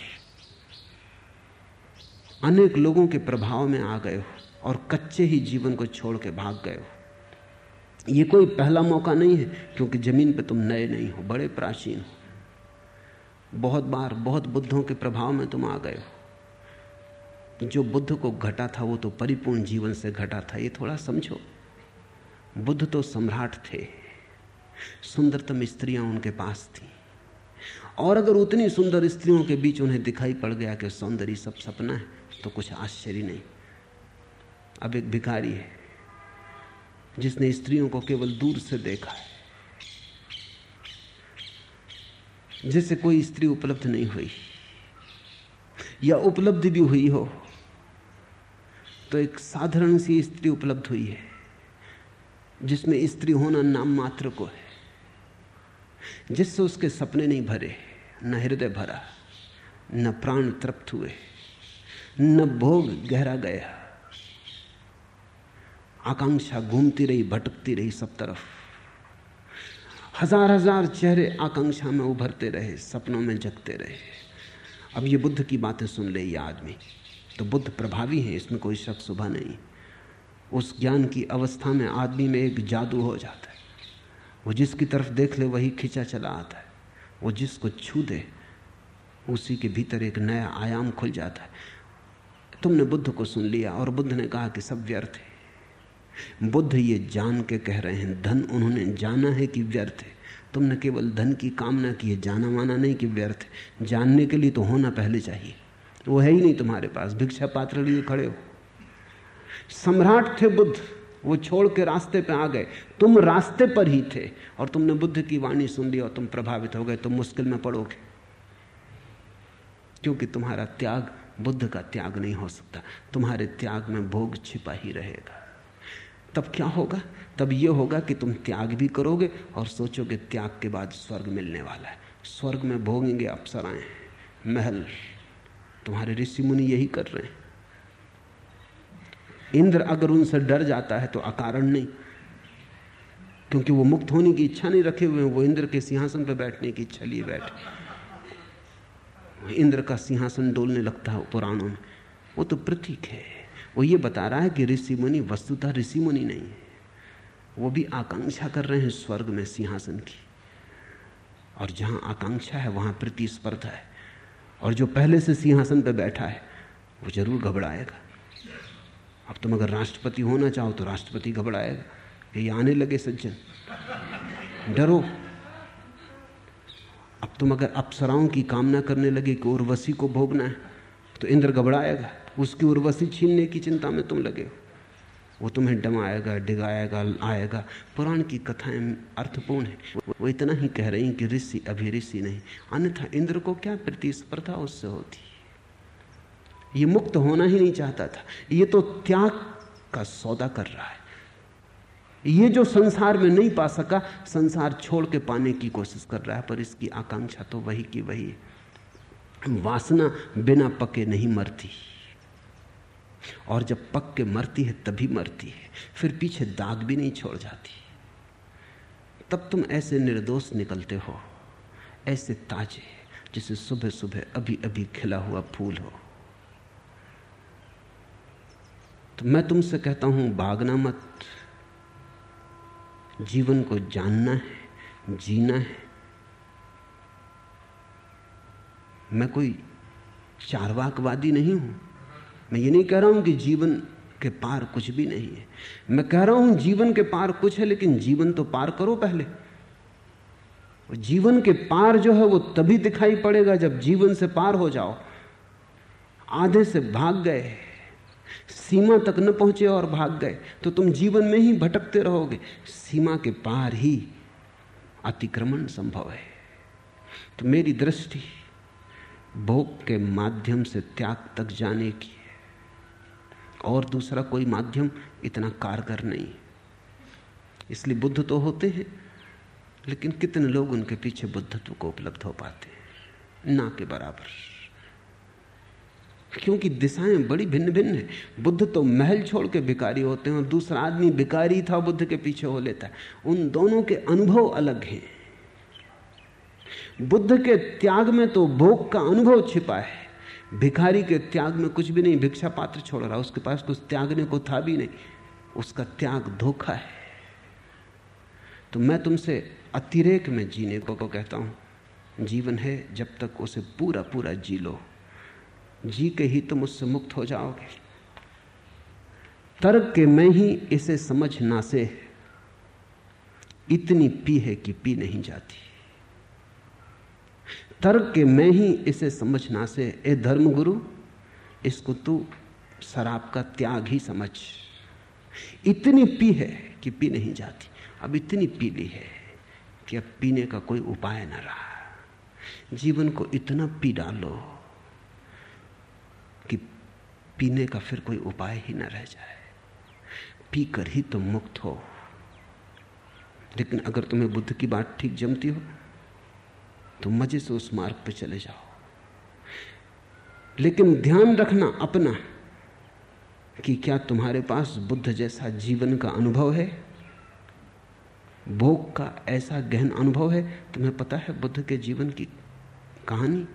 अनेक लोगों के प्रभाव में आ गए हो और कच्चे ही जीवन को छोड़ के भाग गए हो। यह कोई पहला मौका नहीं है, क्योंकि ज़मीन पे तुम नए नहीं हो, बड़े प्राचीन हो। बहुत बार बहुत बुद्धों के प्रभाव में तुम आ गए हो। जो बुद्ध को घटा था, वो तो परिपूर्ण जीवन से घटा था। ये थोड़ा समझो, बुद्ध तो सम्राट थे। सुंदरतम स्त्रियाँ उनके पास थी। और अगर उतनी सुंदर स्त्रियों के बीच उन्हें दिखाई पड़ गया कि सौंदर्य सब सपना है तो कुछ आश्चर्य नहीं। अब एक भिखारी है, जिसने स्त्रियों को केवल दूर से देखा है। जैसे कोई स्त्री उपलब्ध नहीं हुई, या उपलब्ध भी हुई हो तो एक साधारण सी स्त्री उपलब्ध हुई है, जिसमें स्त्री होना नाम मात्र को है, जिससे उसके सपने नहीं भरे, न हृदय भरा, न प्राण तृप्त हुए, न भोग गहरा गया। आकांक्षा घूमती रही, भटकती रही सब तरफ़। हज़ार हज़ार चेहरे आकांक्षा में उभरते रहे, सपनों में जगते रहे। अब ये बुद्ध की बातें सुन ले ये आदमी। तो बुद्ध प्रभावी है, इसमें कोई शक सुबह नहीं। उस ज्ञान की अवस्था में आदमी में एक जादू हो जाता है। वो जिसकी तरफ़ देख ले, वही खिंचा चला आता है। वो जिसको छू दे, उसी के भीतर एक नया आयाम खुल जाता है। तुमने बुद्ध को सुन लिया और बुद्ध ने कहा कि सब व्यर्थ है। बुद्ध ये जान के कह रहे हैं, धन उन्होंने जाना है कि व्यर्थ है। तुमने केवल धन की कामना की है, जाना माना नहीं कि व्यर्थ है। जानने के लिए तो होना पहले चाहिए। वो है ही नहीं तुम्हारे पास, भिक्षा पात्र लिए खड़े हो। सम्राट थे बुद्ध, वो छोड़ के रास्ते पे आ गए। तुम रास्ते पर ही थे और तुमने बुद्ध की वाणी सुन ली और तुम प्रभावित हो गए, तुम मुश्किल में पड़ोगे। क्योंकि तुम्हारा त्याग बुद्ध का त्याग नहीं हो सकता। तुम्हारे त्याग में भोग छिपा ही रहेगा। तब क्या होगा? तब यह होगा कि तुम त्याग भी करोगे और सोचोगे त्याग के बाद स्वर्ग मिलने वाला है। स्वर्ग में भोगेंगे अप्सराएँ, महल। तुम्हारे ऋषि मुनि यही कर रहे हैं। इंद्र अगर उनसे डर जाता है तो अकारण नहीं। क्योंकि वो मुक्त होने की इच्छा नहीं रखे हुए वो इंद्र के सिंहासन पर बैठने की इच्छा लिए बैठे इंद्र का सिंहासन डोलने लगता है पुराणों में। वो तो प्रतीक है। वो ये बता रहा है कि ऋषि मुनि वस्तुतः ऋषि मुनि नहीं है। वो भी आकांक्षा कर रहे हैं स्वर्ग में सिंहासन की। और जहाँ आकांक्षा है, वहाँ प्रतिस्पर्धा है। और जो पहले से सिंहासन पर बैठा है, वो ज़रूर घबराएगा। अब तुम अगर राष्ट्रपति होना चाहो तो राष्ट्रपति घबराएगा ये आने लगे सज्जन। डरो। अब तुम अगर अप्सराओं की कामना करने लगे कि उर्वशी को भोगना है तो इंद्र घबराएगा। उसकी उर्वशी छीनने की चिंता में तुम लगे हो। वो तुम्हें डमाएगा, डिगाएगा आएगा पुराण की कथाएँ अर्थपूर्ण है। वो इतना ही कह रही कि ऋषि अभी ऋषि नहीं। अन्यथा इंद्र को क्या प्रतिस्पर्धा उससे होती? ये मुक्त होना ही नहीं चाहता था। ये तो त्याग का सौदा कर रहा है। ये जो संसार में नहीं पा सका, संसार छोड़ के पाने की कोशिश कर रहा है, पर इसकी आकांक्षा तो वही की वही है। वासना बिना पके नहीं मरती। और जब पक के मरती है, तभी मरती है। फिर पीछे दाग भी नहीं छोड़ जाती। तब तुम ऐसे निर्दोष निकलते हो, ऐसे ताजे, जिसे सुबह सुबह अभी अभी खिला हुआ फूल हो। तो मैं तुमसे कहता हूँ, भागना मत। जीवन को जानना है, जीना है। मैं कोई चारवाकवादी नहीं हूँ। मैं ये नहीं कह रहा हूँ कि जीवन के पार कुछ भी नहीं है। मैं कह रहा हूँ जीवन के पार कुछ है, लेकिन जीवन तो पार करो पहले। जीवन के पार जो है, वो तभी दिखाई पड़ेगा जब जीवन से पार हो जाओ। आधे से भाग गए, सीमा तक न पहुँचे और भाग गए तो तुम जीवन में ही भटकते रहोगे। सीमा के पार ही अतिक्रमण संभव है। तो मेरी दृष्टि भोग के माध्यम से त्याग तक जाने की और दूसरा कोई माध्यम इतना कारगर नहीं। इसलिए बुद्ध तो होते हैं, लेकिन कितने लोग उनके पीछे बुद्धत्व को उपलब्ध हो पाते हैं? ना के बराबर। क्योंकि दिशाएँ बड़ी भिन्न भिन्न है। बुद्ध तो महल छोड़ के भिकारी होते हैं और दूसरा आदमी भिकारी था, बुद्ध के पीछे हो लेता है। उन दोनों के अनुभव अलग हैं। बुद्ध के त्याग में तो भोग का अनुभव छिपा है। भिखारी के त्याग में कुछ भी नहीं भिक्षा पात्र छोड़ रहा उसके पास कुछ त्यागने को था भी नहीं। उसका त्याग धोखा है। तो मैं तुमसे अतिरेक में जीने को, को कहता हूँ। जीवन है जब तक उसे पूरा पूरा जी लो। जी के ही तुम उससे मुक्त हो जाओगे। तर्क के मैं ही इसे समझ ना से इतनी पी है कि पी नहीं जाती। तर्क के मैं ही इसे समझना से, ए धर्मगुरु, इसको तू शराब का त्याग ही समझ। इतनी पी है कि पी नहीं जाती। अब इतनी पी ली है कि अब पीने का कोई उपाय न रहा। जीवन को इतना पी डालो कि पीने का फिर कोई उपाय ही न रह जाए। पीकर ही तुम मुक्त हो। लेकिन अगर तुम्हें बुद्ध की बात ठीक जमती हो तो मज़े से उस मार्ग पर चले जाओ। लेकिन ध्यान रखना अपना कि क्या तुम्हारे पास बुद्ध जैसा जीवन का अनुभव है? भोग का ऐसा गहन अनुभव है? तुम्हें पता है बुद्ध के जीवन की कहानी?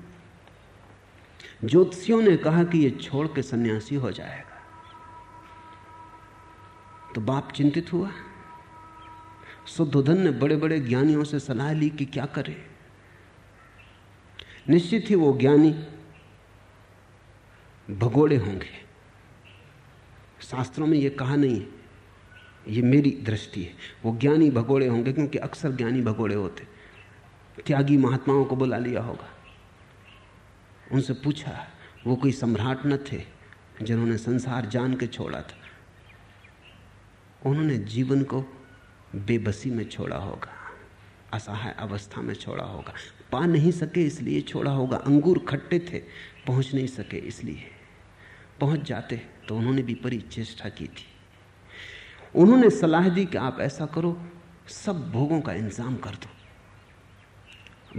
ज्योतिषियों ने कहा कि यह छोड़ के सन्यासी हो जाएगा। तो बाप चिंतित हुआ। शुद्धोधन ने बड़े बड़े ज्ञानियों से सलाह ली कि क्या करें? निश्चित ही वो ज्ञानी भगोड़े होंगे। शास्त्रों में ये कहा नहीं है। ये मेरी दृष्टि है। वो ज्ञानी भगोड़े होंगे क्योंकि अक्सर ज्ञानी भगोड़े होते त्यागी महात्माओं को बुला लिया होगा। उनसे पूछा, वो कोई सम्राट न थे जिन्होंने संसार जान के छोड़ा था। उन्होंने जीवन को बेबसी में छोड़ा होगा, असहाय अवस्था में छोड़ा होगा। पा नहीं सके इसलिए छोड़ा होगा। अंगूर खट्टे थे, पहुँच नहीं सके इसलिए। पहुँच जाते तो उन्होंने भी बड़ी चेष्टा की थी। उन्होंने सलाह दी कि आप ऐसा करो, सब भोगों का इंतज़ाम कर दो।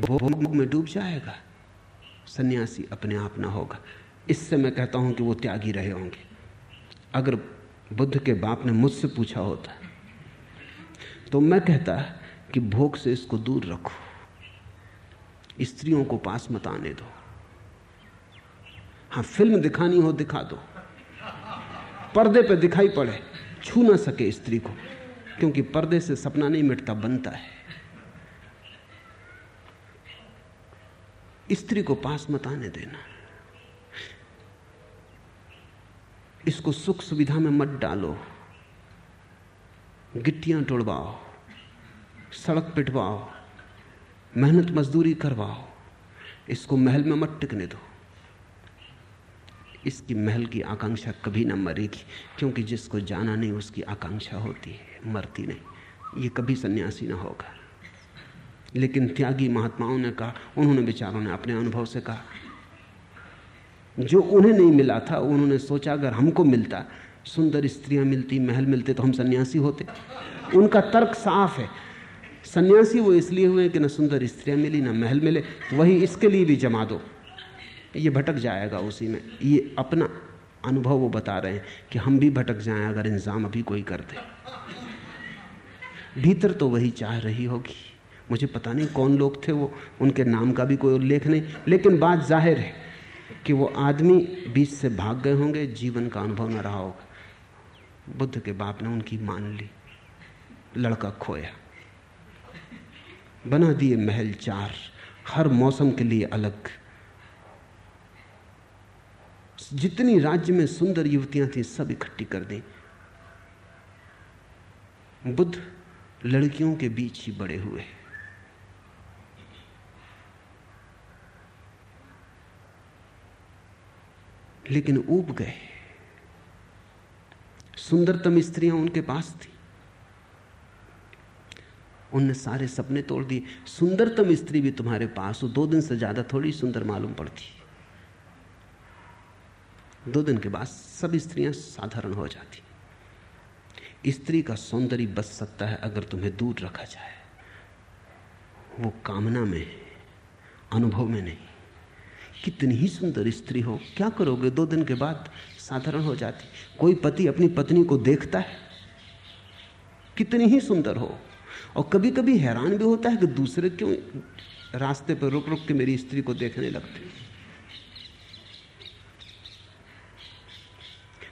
भोग में डूब जाएगा, सन्यासी अपने आप ना होगा। इससे मैं कहता हूँ कि वो त्यागी रहे होंगे। अगर बुद्ध के बाप ने मुझसे पूछा होता तो मैं कहता कि भोग से इसको दूर रखो। स्त्रियों को पास मत आने दो। हाँ फ़िल्म दिखानी हो दिखा दो। पर्दे पे दिखाई पड़े, छू ना सके स्त्री को, क्योंकि पर्दे से सपना नहीं मिटता, बनता है। स्त्री को पास मत आने देना। इसको सुख सुविधा में मत डालो। गिट्टियाँ तोड़वाओ, सड़क पिटवाओ मेहनत मजदूरी करवाओ, इसको महल में मत टिकने दो। इसकी महल की आकांक्षा कभी ना मरेगी, क्योंकि जिसको जाना नहीं, उसकी आकांक्षा होती है, मरती नहीं। ये कभी सन्यासी ना होगा। लेकिन त्यागी महात्माओं ने कहा, उन्होंने विचारों ने अपने अनुभव से कहा, जो उन्हें नहीं मिला था, उन्होंने सोचा, अगर हमको मिलता, सुंदर स्त्रियाँ मिलती, महल मिलते तो हम सन्यासी होते। उनका तर्क साफ़ है सन्यासी वो इसलिए हुए कि न सुंदर स्त्रियाँ मिली, ना महल मिले, वही इसके लिए भी जमा दो। ये भटक जाएगा उसी में। ये अपना अनुभव वो बता रहे हैं कि हम भी भटक जाएँ अगर इंतज़ाम अभी कोई कर दे। भीतर तो वही चाह रही होगी। मुझे पता नहीं कौन लोग थे वो, उनके नाम का भी कोई उल्लेख नहीं, लेकिन बात ज़ाहिर है कि वो आदमी बीच से भाग गए होंगे, जीवन का अनुभव न रहा होगा। बुद्ध के बाप ने उनकी मान ली, लड़का खोया। बना दिए महल चार, हर मौसम के लिए अलग। जितनी राज्य में सुंदर युवतियाँ थी, सब इकट्ठी कर दी। बुद्ध लड़कियों के बीच ही बड़े हुए। लेकिन ऊब गए। सुंदरतम स्त्रियाँ उनके पास थी। उनने सारे सपने तोड़ दिए। सुंदरतम स्त्री भी तुम्हारे पास हो। दो दिन से ज़्यादा थोड़ी सुंदर मालूम पड़ती। दो दिन के बाद सब स्त्रियाँ साधारण हो जाती। स्त्री का सौंदर्य बच सकता है अगर तुम्हें दूर रखा जाए। वो कामना में अनुभव में नहीं। कितनी ही सुंदर स्त्री हो, क्या करोगे? दो दिन के बाद साधारण हो जाती। कोई पति अपनी पत्नी को देखता है? कितनी ही सुंदर हो। और कभी कभी हैरान भी होता है कि दूसरे क्यों रास्ते पर रुक रुक के मेरी स्त्री को देखने लगते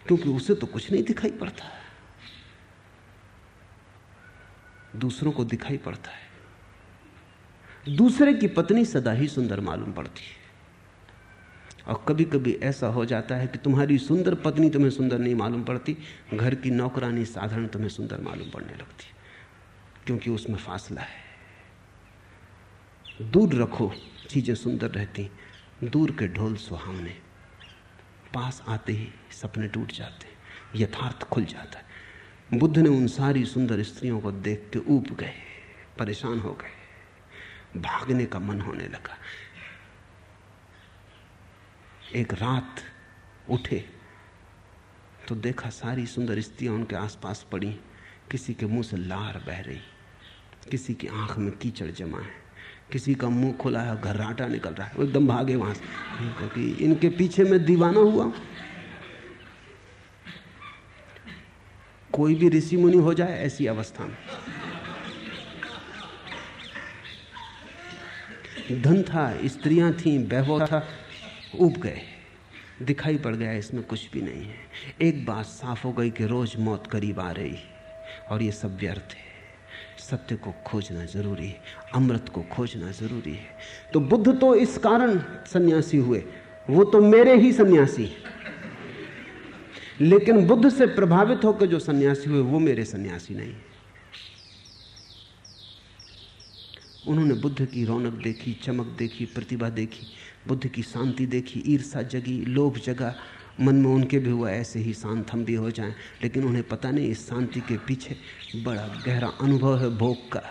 क्योंकि उसे तो कुछ नहीं दिखाई पड़ता दूसरों को दिखाई पड़ता है। दूसरे की पत्नी सदा ही सुंदर मालूम पड़ती है। और कभी कभी ऐसा हो जाता है कि तुम्हारी सुंदर पत्नी तुम्हें सुंदर नहीं मालूम पड़ती, घर की नौकरानी साधारण तुम्हें सुंदर मालूम पड़ने लगती क्योंकि उसमें फासला है। दूर रखो, चीज़ें सुंदर रहती, दूर के ढोल सुहावने। पास आते ही सपने टूट जाते, यथार्थ खुल जाता। है बुद्ध ने उन सारी सुंदर स्त्रियों को देख के ऊब गए, परेशान हो गए। भागने का मन होने लगा। एक रात उठे तो देखा सारी सुंदर स्त्रियाँ उनके आसपास पड़ी, किसी के मुँह से लार बह रही। किसी की आँख में कीचड़ जमा है। किसी का मुँह खुला है घर्राटा निकल रहा है। वो एकदम भागे वहाँ से। क्योंकि इनके पीछे में दीवाना हुआ कोई भी ऋषि मुनि हो जाए ऐसी अवस्था में। धन था, स्त्रियाँ थीं, वैभव था उब गए। दिखाई पड़ गया, इसमें कुछ भी नहीं है। एक बात साफ़ हो गई कि रोज मौत करीब आ रही। और ये सब व्यर्थ है। सत्य को खोजना ज़रूरी है, अमृत को खोजना ज़रूरी है। तो बुद्ध तो इस कारण सन्यासी हुए, वो तो मेरे ही सन्यासी लेकिन बुद्ध से प्रभावित होकर जो सन्यासी हुए, वो मेरे सन्यासी नहीं उन्होंने बुद्ध की रौनक देखी, चमक देखी, प्रतिभा देखी, बुद्ध की शांति देखी ईर्षा जगी, लोभ जगा मन में उनके भी हुआ ऐसे ही शांत हम भी हो जाएँ, लेकिन उन्हें पता नहीं इस शांति के पीछे बड़ा गहरा अनुभव है भोग का।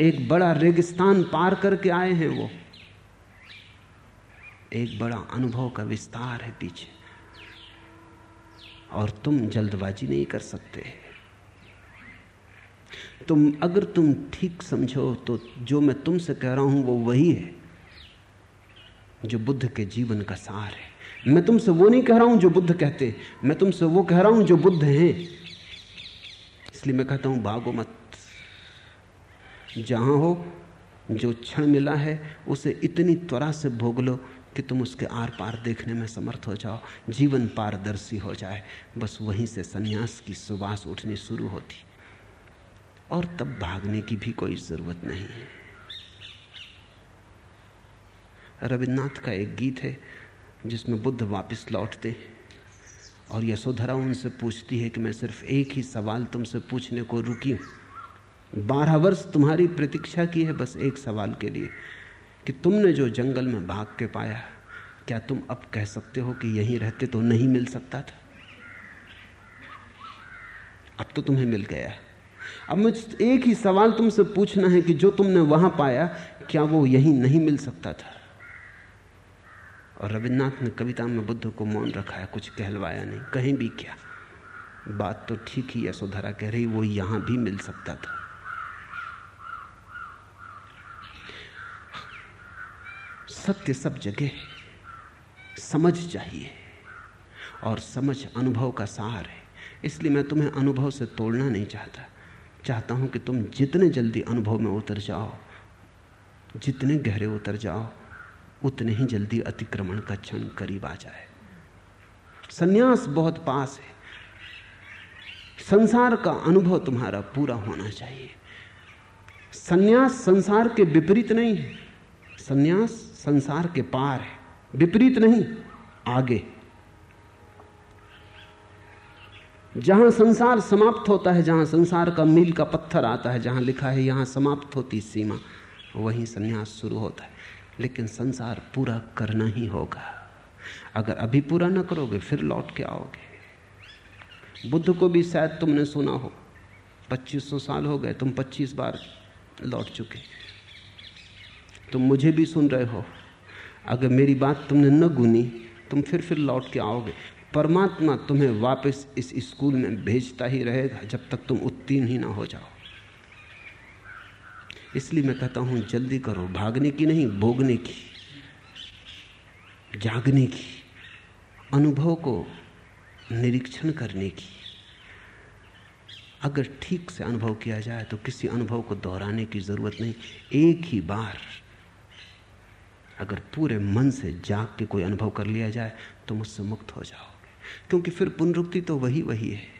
एक बड़ा रेगिस्तान पार करके आए हैं वो। एक बड़ा अनुभव का विस्तार है पीछे। और तुम जल्दबाजी नहीं कर सकते। तुम, अगर तुम ठीक समझो तो जो मैं तुमसे कह रहा हूँ वो वही है, जो बुद्ध के जीवन का सार है। मैं तुमसे वो नहीं कह रहा हूँ जो बुद्ध कहते। मैं तुमसे वो कह रहा हूँ जो बुद्ध हैं। इसलिए मैं कहता हूँ, भागो मत। जहाँ हो, जो क्षण मिला है, उसे इतनी त्वरा से भोग लो कि तुम उसके आर पार देखने में समर्थ हो जाओ, जीवन पारदर्शी हो जाए। बस वहीं से सन्यास की सुबास उठनी शुरू होती। और तब भागने की भी कोई ज़रूरत नहीं है। रविन्द्रनाथ का एक गीत है जिसमें बुद्ध वापस लौटते हैं। और यशोधरा उनसे पूछती है कि मैं सिर्फ़ एक ही सवाल तुमसे पूछने को रुकी हूँ। बारह वर्ष तुम्हारी प्रतीक्षा की है बस एक सवाल के लिए कि तुमने जो जंगल में भाग के पाया, क्या तुम अब कह सकते हो कि यहीं रहते तो नहीं मिल सकता था? अब तो तुम्हें मिल गया। अब मुझ एक ही सवाल तुमसे पूछना है कि जो तुमने वहाँ पाया, क्या वो यहीं नहीं मिल सकता था? और रविन्द्रनाथ ने कविता में बुद्ध को मौन रखा है, कुछ कहलवाया नहीं, कहीं भी क्या। बात तो ठीक ही यशोधरा कह रही, वो यहाँ भी मिल सकता था। सत्य सब जगह समझ चाहिए और समझ अनुभव का सार है। इसलिए मैं तुम्हें अनुभव से तोड़ना नहीं चाहता। चाहता हूँ कि तुम जितने जल्दी अनुभव में उतर जाओ, जितने गहरे उतर जाओ उतने ही जल्दी अतिक्रमण का क्षण करीब आ जाए। सन्यास बहुत पास है। संसार का अनुभव तुम्हारा पूरा होना चाहिए। सन्यास संसार के विपरीत नहीं है। सन्यास संसार के पार है। विपरीत नहीं, आगे। जहाँ संसार समाप्त होता है, जहाँ संसार का मील का पत्थर आता है, जहाँ लिखा है, यहाँ समाप्त होती सीमा, वहीं संन्यास शुरू होता है। लेकिन संसार पूरा करना ही होगा। अगर अभी पूरा ना करोगे, फिर लौट के आओगे। बुद्ध को भी शायद तुमने सुना हो 2500 साल हो गए, तुम 25 बार लौट चुके। तुम मुझे भी सुन रहे हो। अगर मेरी बात तुमने न गुनी, तुम फिर फिर लौट के आओगे। परमात्मा तुम्हें वापस इस स्कूल में भेजता ही रहेगा, जब तक तुम उत्तीर्ण ही ना हो जाओ। इसलिए मैं कहता हूँ, जल्दी करो। भागने की नहीं, भोगने की। जागने की। अनुभव को निरीक्षण करने की। अगर ठीक से अनुभव किया जाए तो किसी अनुभव को दोहराने की ज़रूरत नहीं। एक ही बार अगर पूरे मन से जाग के कोई अनुभव कर लिया जाए तो मुझसे मुक्त हो जाओगे। क्योंकि फिर पुनरुक्ति तो वही वही है।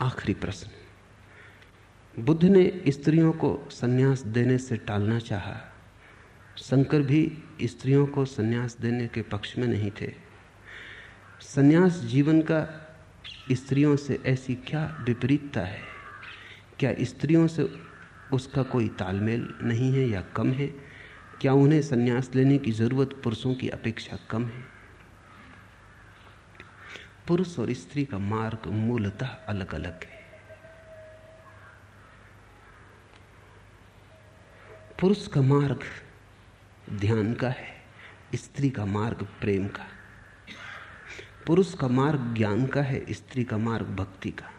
आखिरी प्रश्न। बुद्ध ने स्त्रियों को सन्यास देने से टालना चाहा। शंकर भी स्त्रियों को सन्यास देने के पक्ष में नहीं थे। सन्यास जीवन का स्त्रियों से ऐसी क्या विपरीतता है? क्या स्त्रियों से उसका कोई तालमेल नहीं है या कम है? क्या उन्हें सन्यास लेने की ज़रूरत पुरुषों की अपेक्षा कम है? पुरुष और स्त्री का मार्ग मूलतः अलग अलग है। पुरुष का मार्ग ध्यान का है, स्त्री का मार्ग प्रेम का। पुरुष का मार्ग ज्ञान का है, स्त्री का मार्ग भक्ति का।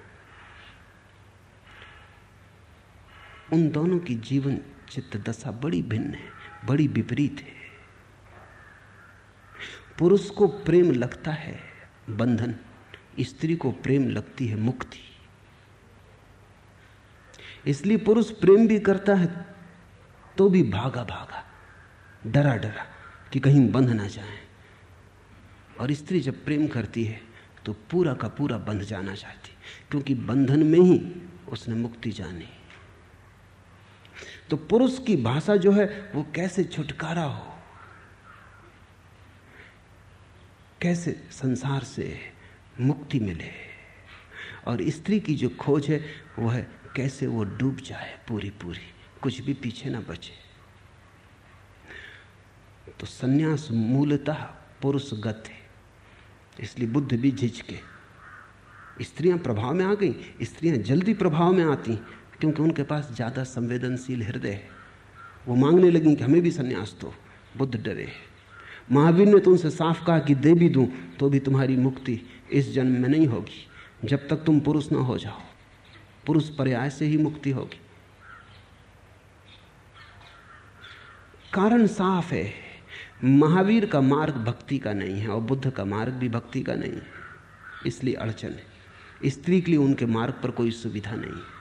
उन दोनों की जीवन चित्त दशा बड़ी भिन्न है, बड़ी विपरीत है। पुरुष को प्रेम लगता है बंधन, स्त्री को प्रेम लगती है मुक्ति। इसलिए पुरुष प्रेम भी करता है तो भी भागा भागा, डरा डरा, कि कहीं बंध ना जाए। और स्त्री जब प्रेम करती है तो पूरा का पूरा बंध जाना चाहती, क्योंकि बंधन में ही उसने मुक्ति जानी। तो पुरुष की भाषा जो है, वो कैसे छुटकारा हो? कैसे संसार से मुक्ति मिले? और स्त्री की जो खोज है, वह है कैसे वो डूब जाए पूरी पूरी कुछ भी पीछे ना बचे। तो सन्यास मूलतः पुरुषगत है। इसलिए बुद्ध भी झिझके। स्त्रियाँ प्रभाव में आ गई, स्त्रियाँ जल्दी प्रभाव में आती क्योंकि उनके पास ज़्यादा संवेदनशील हृदय है। वो मांगने लगी कि हमें भी सन्यास दो। बुद्ध डरे महावीर ने तो उनसे साफ़ कहा कि दे भी दूँ तो भी तुम्हारी मुक्ति इस जन्म में नहीं होगी। जब तक तुम पुरुष ना हो जाओ, पुरुष पर्याय से ही मुक्ति होगी। कारण साफ़ है, महावीर का मार्ग भक्ति का नहीं है और बुद्ध का मार्ग भी भक्ति का नहीं है। इसलिए अड़चन है। स्त्री के लिए उनके मार्ग पर कोई सुविधा नहीं है।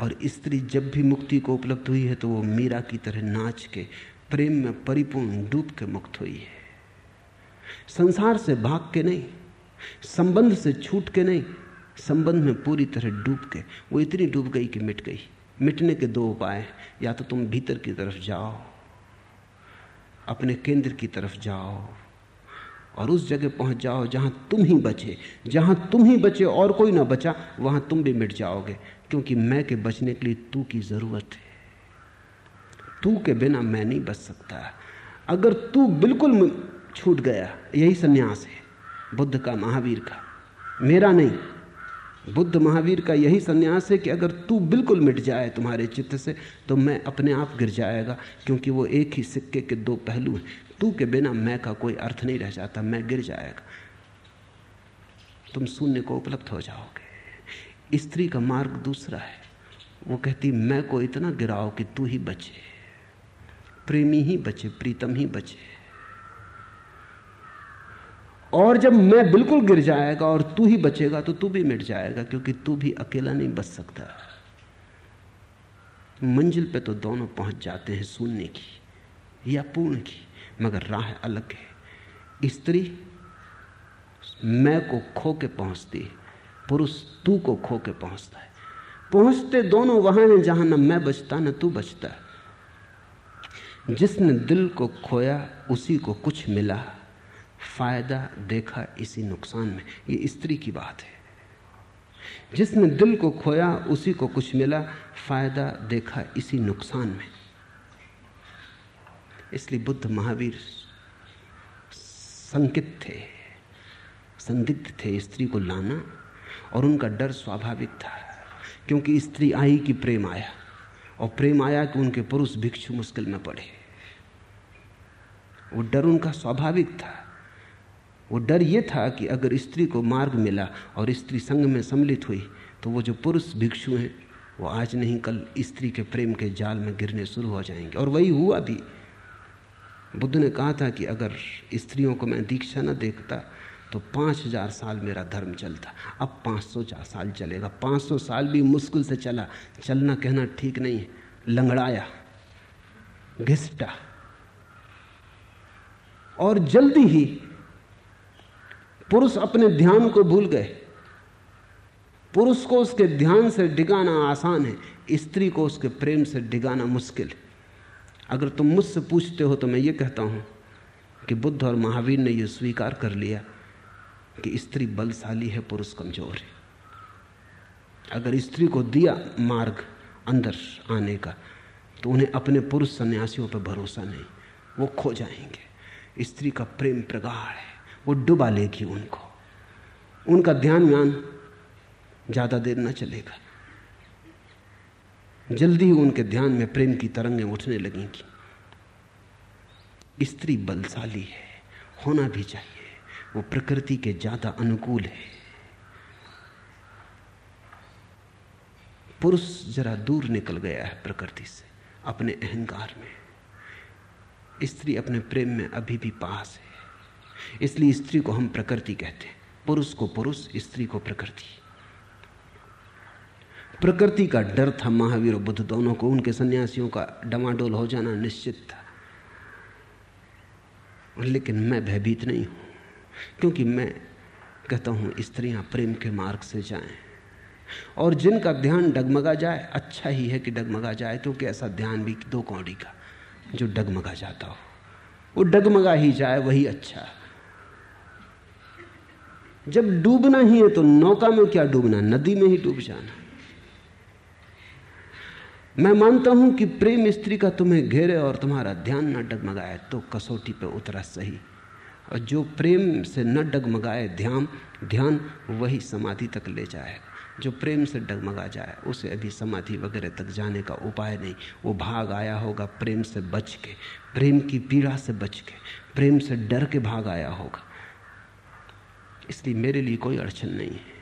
और स्त्री जब भी मुक्ति को उपलब्ध हुई है तो वो मीरा की तरह नाच के प्रेम में परिपूर्ण डूब के मुक्त हुई है। संसार से भाग के नहीं, संबंध से छूट के नहीं, संबंध में पूरी तरह डूब के, वो इतनी डूब गई कि मिट गई। मिटने के दो उपाय या तो तुम भीतर की तरफ़ जाओ, अपने केंद्र की तरफ़ जाओ और उस जगह पहुँच जाओ जहाँ तुम ही बचे। जहाँ तुम ही बचे और कोई ना बचा, वहाँ तुम भी मिट जाओगे, क्योंकि मैं के बचने के लिए तू की ज़रूरत है। तू के बिना मैं नहीं बच सकता। अगर तू बिल्कुल छूट गया, यही सन्यास है, बुद्ध का महावीर का। मेरा नहीं। बुद्ध महावीर का यही सन्यास है कि अगर तू बिल्कुल मिट जाए तुम्हारे चित्त से तो मैं अपने आप गिर जाएगा, क्योंकि वो एक ही सिक्के के दो पहलू हैं। तू के बिना मैं का कोई अर्थ नहीं रह जाता, मैं गिर जाएगा। तुम शून्य को उपलब्ध हो जाओगे। स्त्री का मार्ग दूसरा है। वो कहती, मैं को इतना गिराओ कि तू ही बचे। प्रेमी ही बचे, प्रीतम ही बचे। और जब मैं बिल्कुल गिर जाएगा और तू ही बचेगा तो तू भी मिट जाएगा, क्योंकि तू भी अकेला नहीं बच सकता। मंजिल पे तो दोनों पहुँच जाते हैं शून्य की या पूर्ण की। मगर राह अलग है। स्त्री मैं को खो के पहुँचती है, पुरुष तू को खो के पहुँचता है। पहुँचते दोनों वहाँ हैं जहाँ न मैं बचता, न तू बचता। है जिसने दिल को खोया, उसी को कुछ मिला। फ़ायदा देखा इसी नुकसान में। ये स्त्री की बात है। जिसने दिल को खोया, उसी को कुछ मिला। फ़ायदा देखा इसी नुकसान में। इसलिए बुद्ध महावीर संकित थे, संदिग्ध थे स्त्री को लाना, और उनका डर स्वाभाविक था, क्योंकि स्त्री आई कि प्रेम आया, और प्रेम आया कि उनके पुरुष भिक्षु मुश्किल में पड़े। वो डर उनका स्वाभाविक था। वो डर ये था कि अगर स्त्री को मार्ग मिला और स्त्री संग में सम्मिलित हुई तो वो जो पुरुष भिक्षु हैं, वो आज नहीं, कल स्त्री के प्रेम के जाल में गिरने शुरू हो जाएँगे। और वही हुआ भी। बुद्ध ने कहा था कि अगर स्त्रियों को मैं दीक्षा न देखता तो पाँच हज़ार साल मेरा धर्म चलता। अब पाँच सौ साल चलेगा। पाँच सौ साल भी मुश्किल से चला। चलना कहना ठीक नहीं है। लंगड़ाया, घिसटा। और जल्दी ही पुरुष अपने ध्यान को भूल गए। पुरुष को उसके ध्यान से डिगाना आसान है। स्त्री को उसके प्रेम से डिगाना मुश्किल। है अगर तुम मुझसे पूछते हो तो मैं ये कहता हूँ कि बुद्ध और महावीर ने यह स्वीकार कर लिया कि स्त्री बलशाली है, पुरुष कमज़ोर है। अगर स्त्री को दिया मार्ग अंदर आने का तो उन्हें अपने पुरुष सन्यासियों पर भरोसा नहीं। वो खो जाएँगे। स्त्री का प्रेम प्रगाढ़ है। वो डुबा लेगी उनको। उनका ध्यान व्यान ज़्यादा देर न चलेगा। जल्दी ही उनके ध्यान में प्रेम की तरंगें उठने लगेंगी स्त्री बलशाली है, होना भी चाहिए। वो प्रकृति के ज़्यादा अनुकूल है। पुरुष जरा दूर निकल गया है प्रकृति से, अपने अहंकार में। स्त्री अपने प्रेम में अभी भी पास है। इसलिए स्त्री को हम प्रकृति कहते हैं। पुरुष को पुरुष, स्त्री को प्रकृति। प्रकृति का डर था महावीर और बुद्ध दोनों को, उनके सन्यासियों का डमाडोल हो जाना निश्चित था। लेकिन मैं भयभीत नहीं हूँ, क्योंकि मैं कहता हूँ, स्त्रियाँ प्रेम के मार्ग से जाएँ। और जिनका ध्यान डगमगा जाए अच्छा ही है कि डगमगा जाए, क्योंकि ऐसा ध्यान भी दो कौड़ी का, जो डगमगा जाता हो। वो डगमगा ही जाए, वही अच्छा। जब डूबना ही है तो नौका में क्या डूबना, नदी में ही डूब जाना। मैं मानता हूँ कि प्रेम स्त्री का तुम्हें घेरे और तुम्हारा ध्यान न डगमगाए तो कसौटी पे उतरा सही। और जो प्रेम से न डगमगाए ध्यान ध्यान वही समाधि तक ले जाएगा जो प्रेम से डगमगा जाए, उसे अभी समाधि वगैरह तक जाने का उपाय नहीं। वो भाग आया होगा प्रेम से बच के, प्रेम की पीड़ा से बच के, प्रेम से डर के भाग आया होगा। इसलिए मेरे लिए कोई अड़चन नहीं है।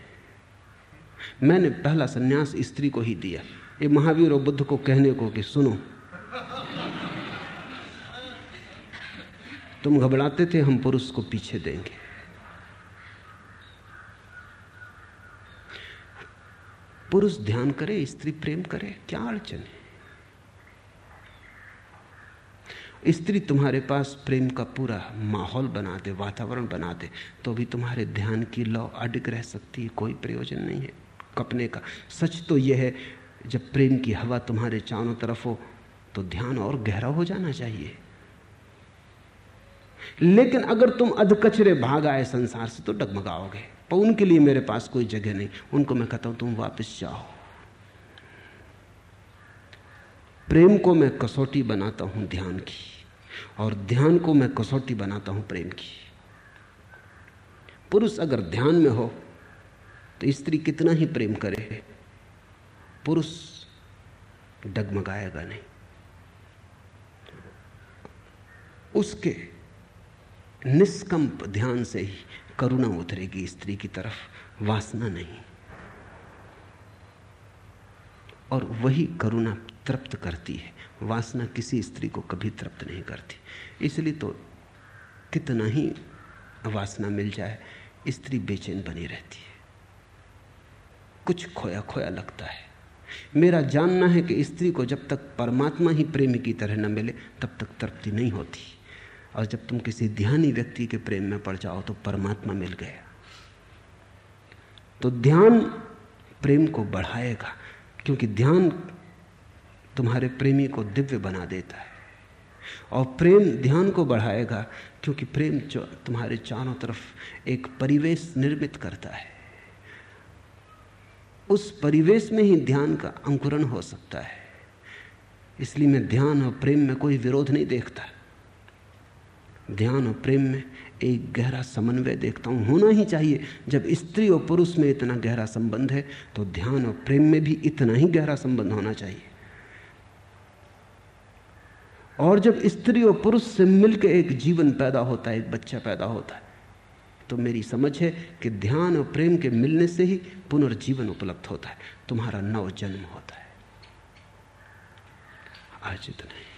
मैंने पहला सन्यास स्त्री को ही दिया। ये महावीर और बुद्ध को कहने को कि सुनो, तुम घबराते थे, हम पुरुष को पीछे देंगे। पुरुष ध्यान करे, स्त्री प्रेम करे, क्या अड़चन है? स्त्री तुम्हारे पास प्रेम का पूरा माहौल बना दे, वातावरण बना दे तो भी तुम्हारे ध्यान की लौ अडिग रह सकती है, कोई प्रयोजन नहीं है कपने का। सच तो यह है जब प्रेम की हवा तुम्हारे चारों तरफ़ हो तो ध्यान और गहरा हो जाना चाहिए। लेकिन अगर तुम अधकचरे भाग आए संसार से तो डगमगाओगे। पर उनके लिए मेरे पास कोई जगह नहीं। उनको मैं कहता हूँ, तुम वापस जाओ। प्रेम को मैं कसौटी बनाता हूँ ध्यान की, और ध्यान को मैं कसौटी बनाता हूँ प्रेम की। पुरुष अगर ध्यान में हो तो स्त्री कितना ही प्रेम करे। पुरुष डगमगाएगा नहीं। उसके निष्कंप ध्यान से ही करुणा उतरेगी स्त्री की तरफ़, वासना नहीं। और वही करुणा तृप्त करती है। वासना किसी स्त्री को कभी तृप्त नहीं करती। इसलिए तो कितना ही वासना मिल जाए, स्त्री बेचैन बनी रहती है। कुछ खोया खोया लगता है। मेरा जानना है कि स्त्री को जब तक परमात्मा ही प्रेम की तरह न मिले, तब तक तृप्ति नहीं होती। और जब तुम किसी ध्यानी व्यक्ति के प्रेम में पड़ जाओ तो परमात्मा मिल गया। तो ध्यान प्रेम को बढ़ाएगा, क्योंकि ध्यान तुम्हारे प्रेमी को दिव्य बना देता है। और प्रेम ध्यान को बढ़ाएगा, क्योंकि प्रेम तुम्हारे चारों तरफ़ एक परिवेश निर्मित करता है। उस परिवेश में ही ध्यान का अंकुरण हो सकता है। इसलिए मैं ध्यान और प्रेम में कोई विरोध नहीं देखता। ध्यान और प्रेम में एक गहरा समन्वय देखता हूँ। होना ही चाहिए, जब स्त्री और पुरुष में इतना गहरा संबंध है तो ध्यान और प्रेम में भी इतना ही गहरा संबंध होना चाहिए। और जब स्त्री और पुरुष से मिलकर एक जीवन पैदा होता है, एक बच्चा पैदा होता है तो मेरी समझ है कि ध्यान और प्रेम के मिलने से ही पुनर्जीवन उपलब्ध होता है। तुम्हारा नव जन्म होता है। आज इतना ही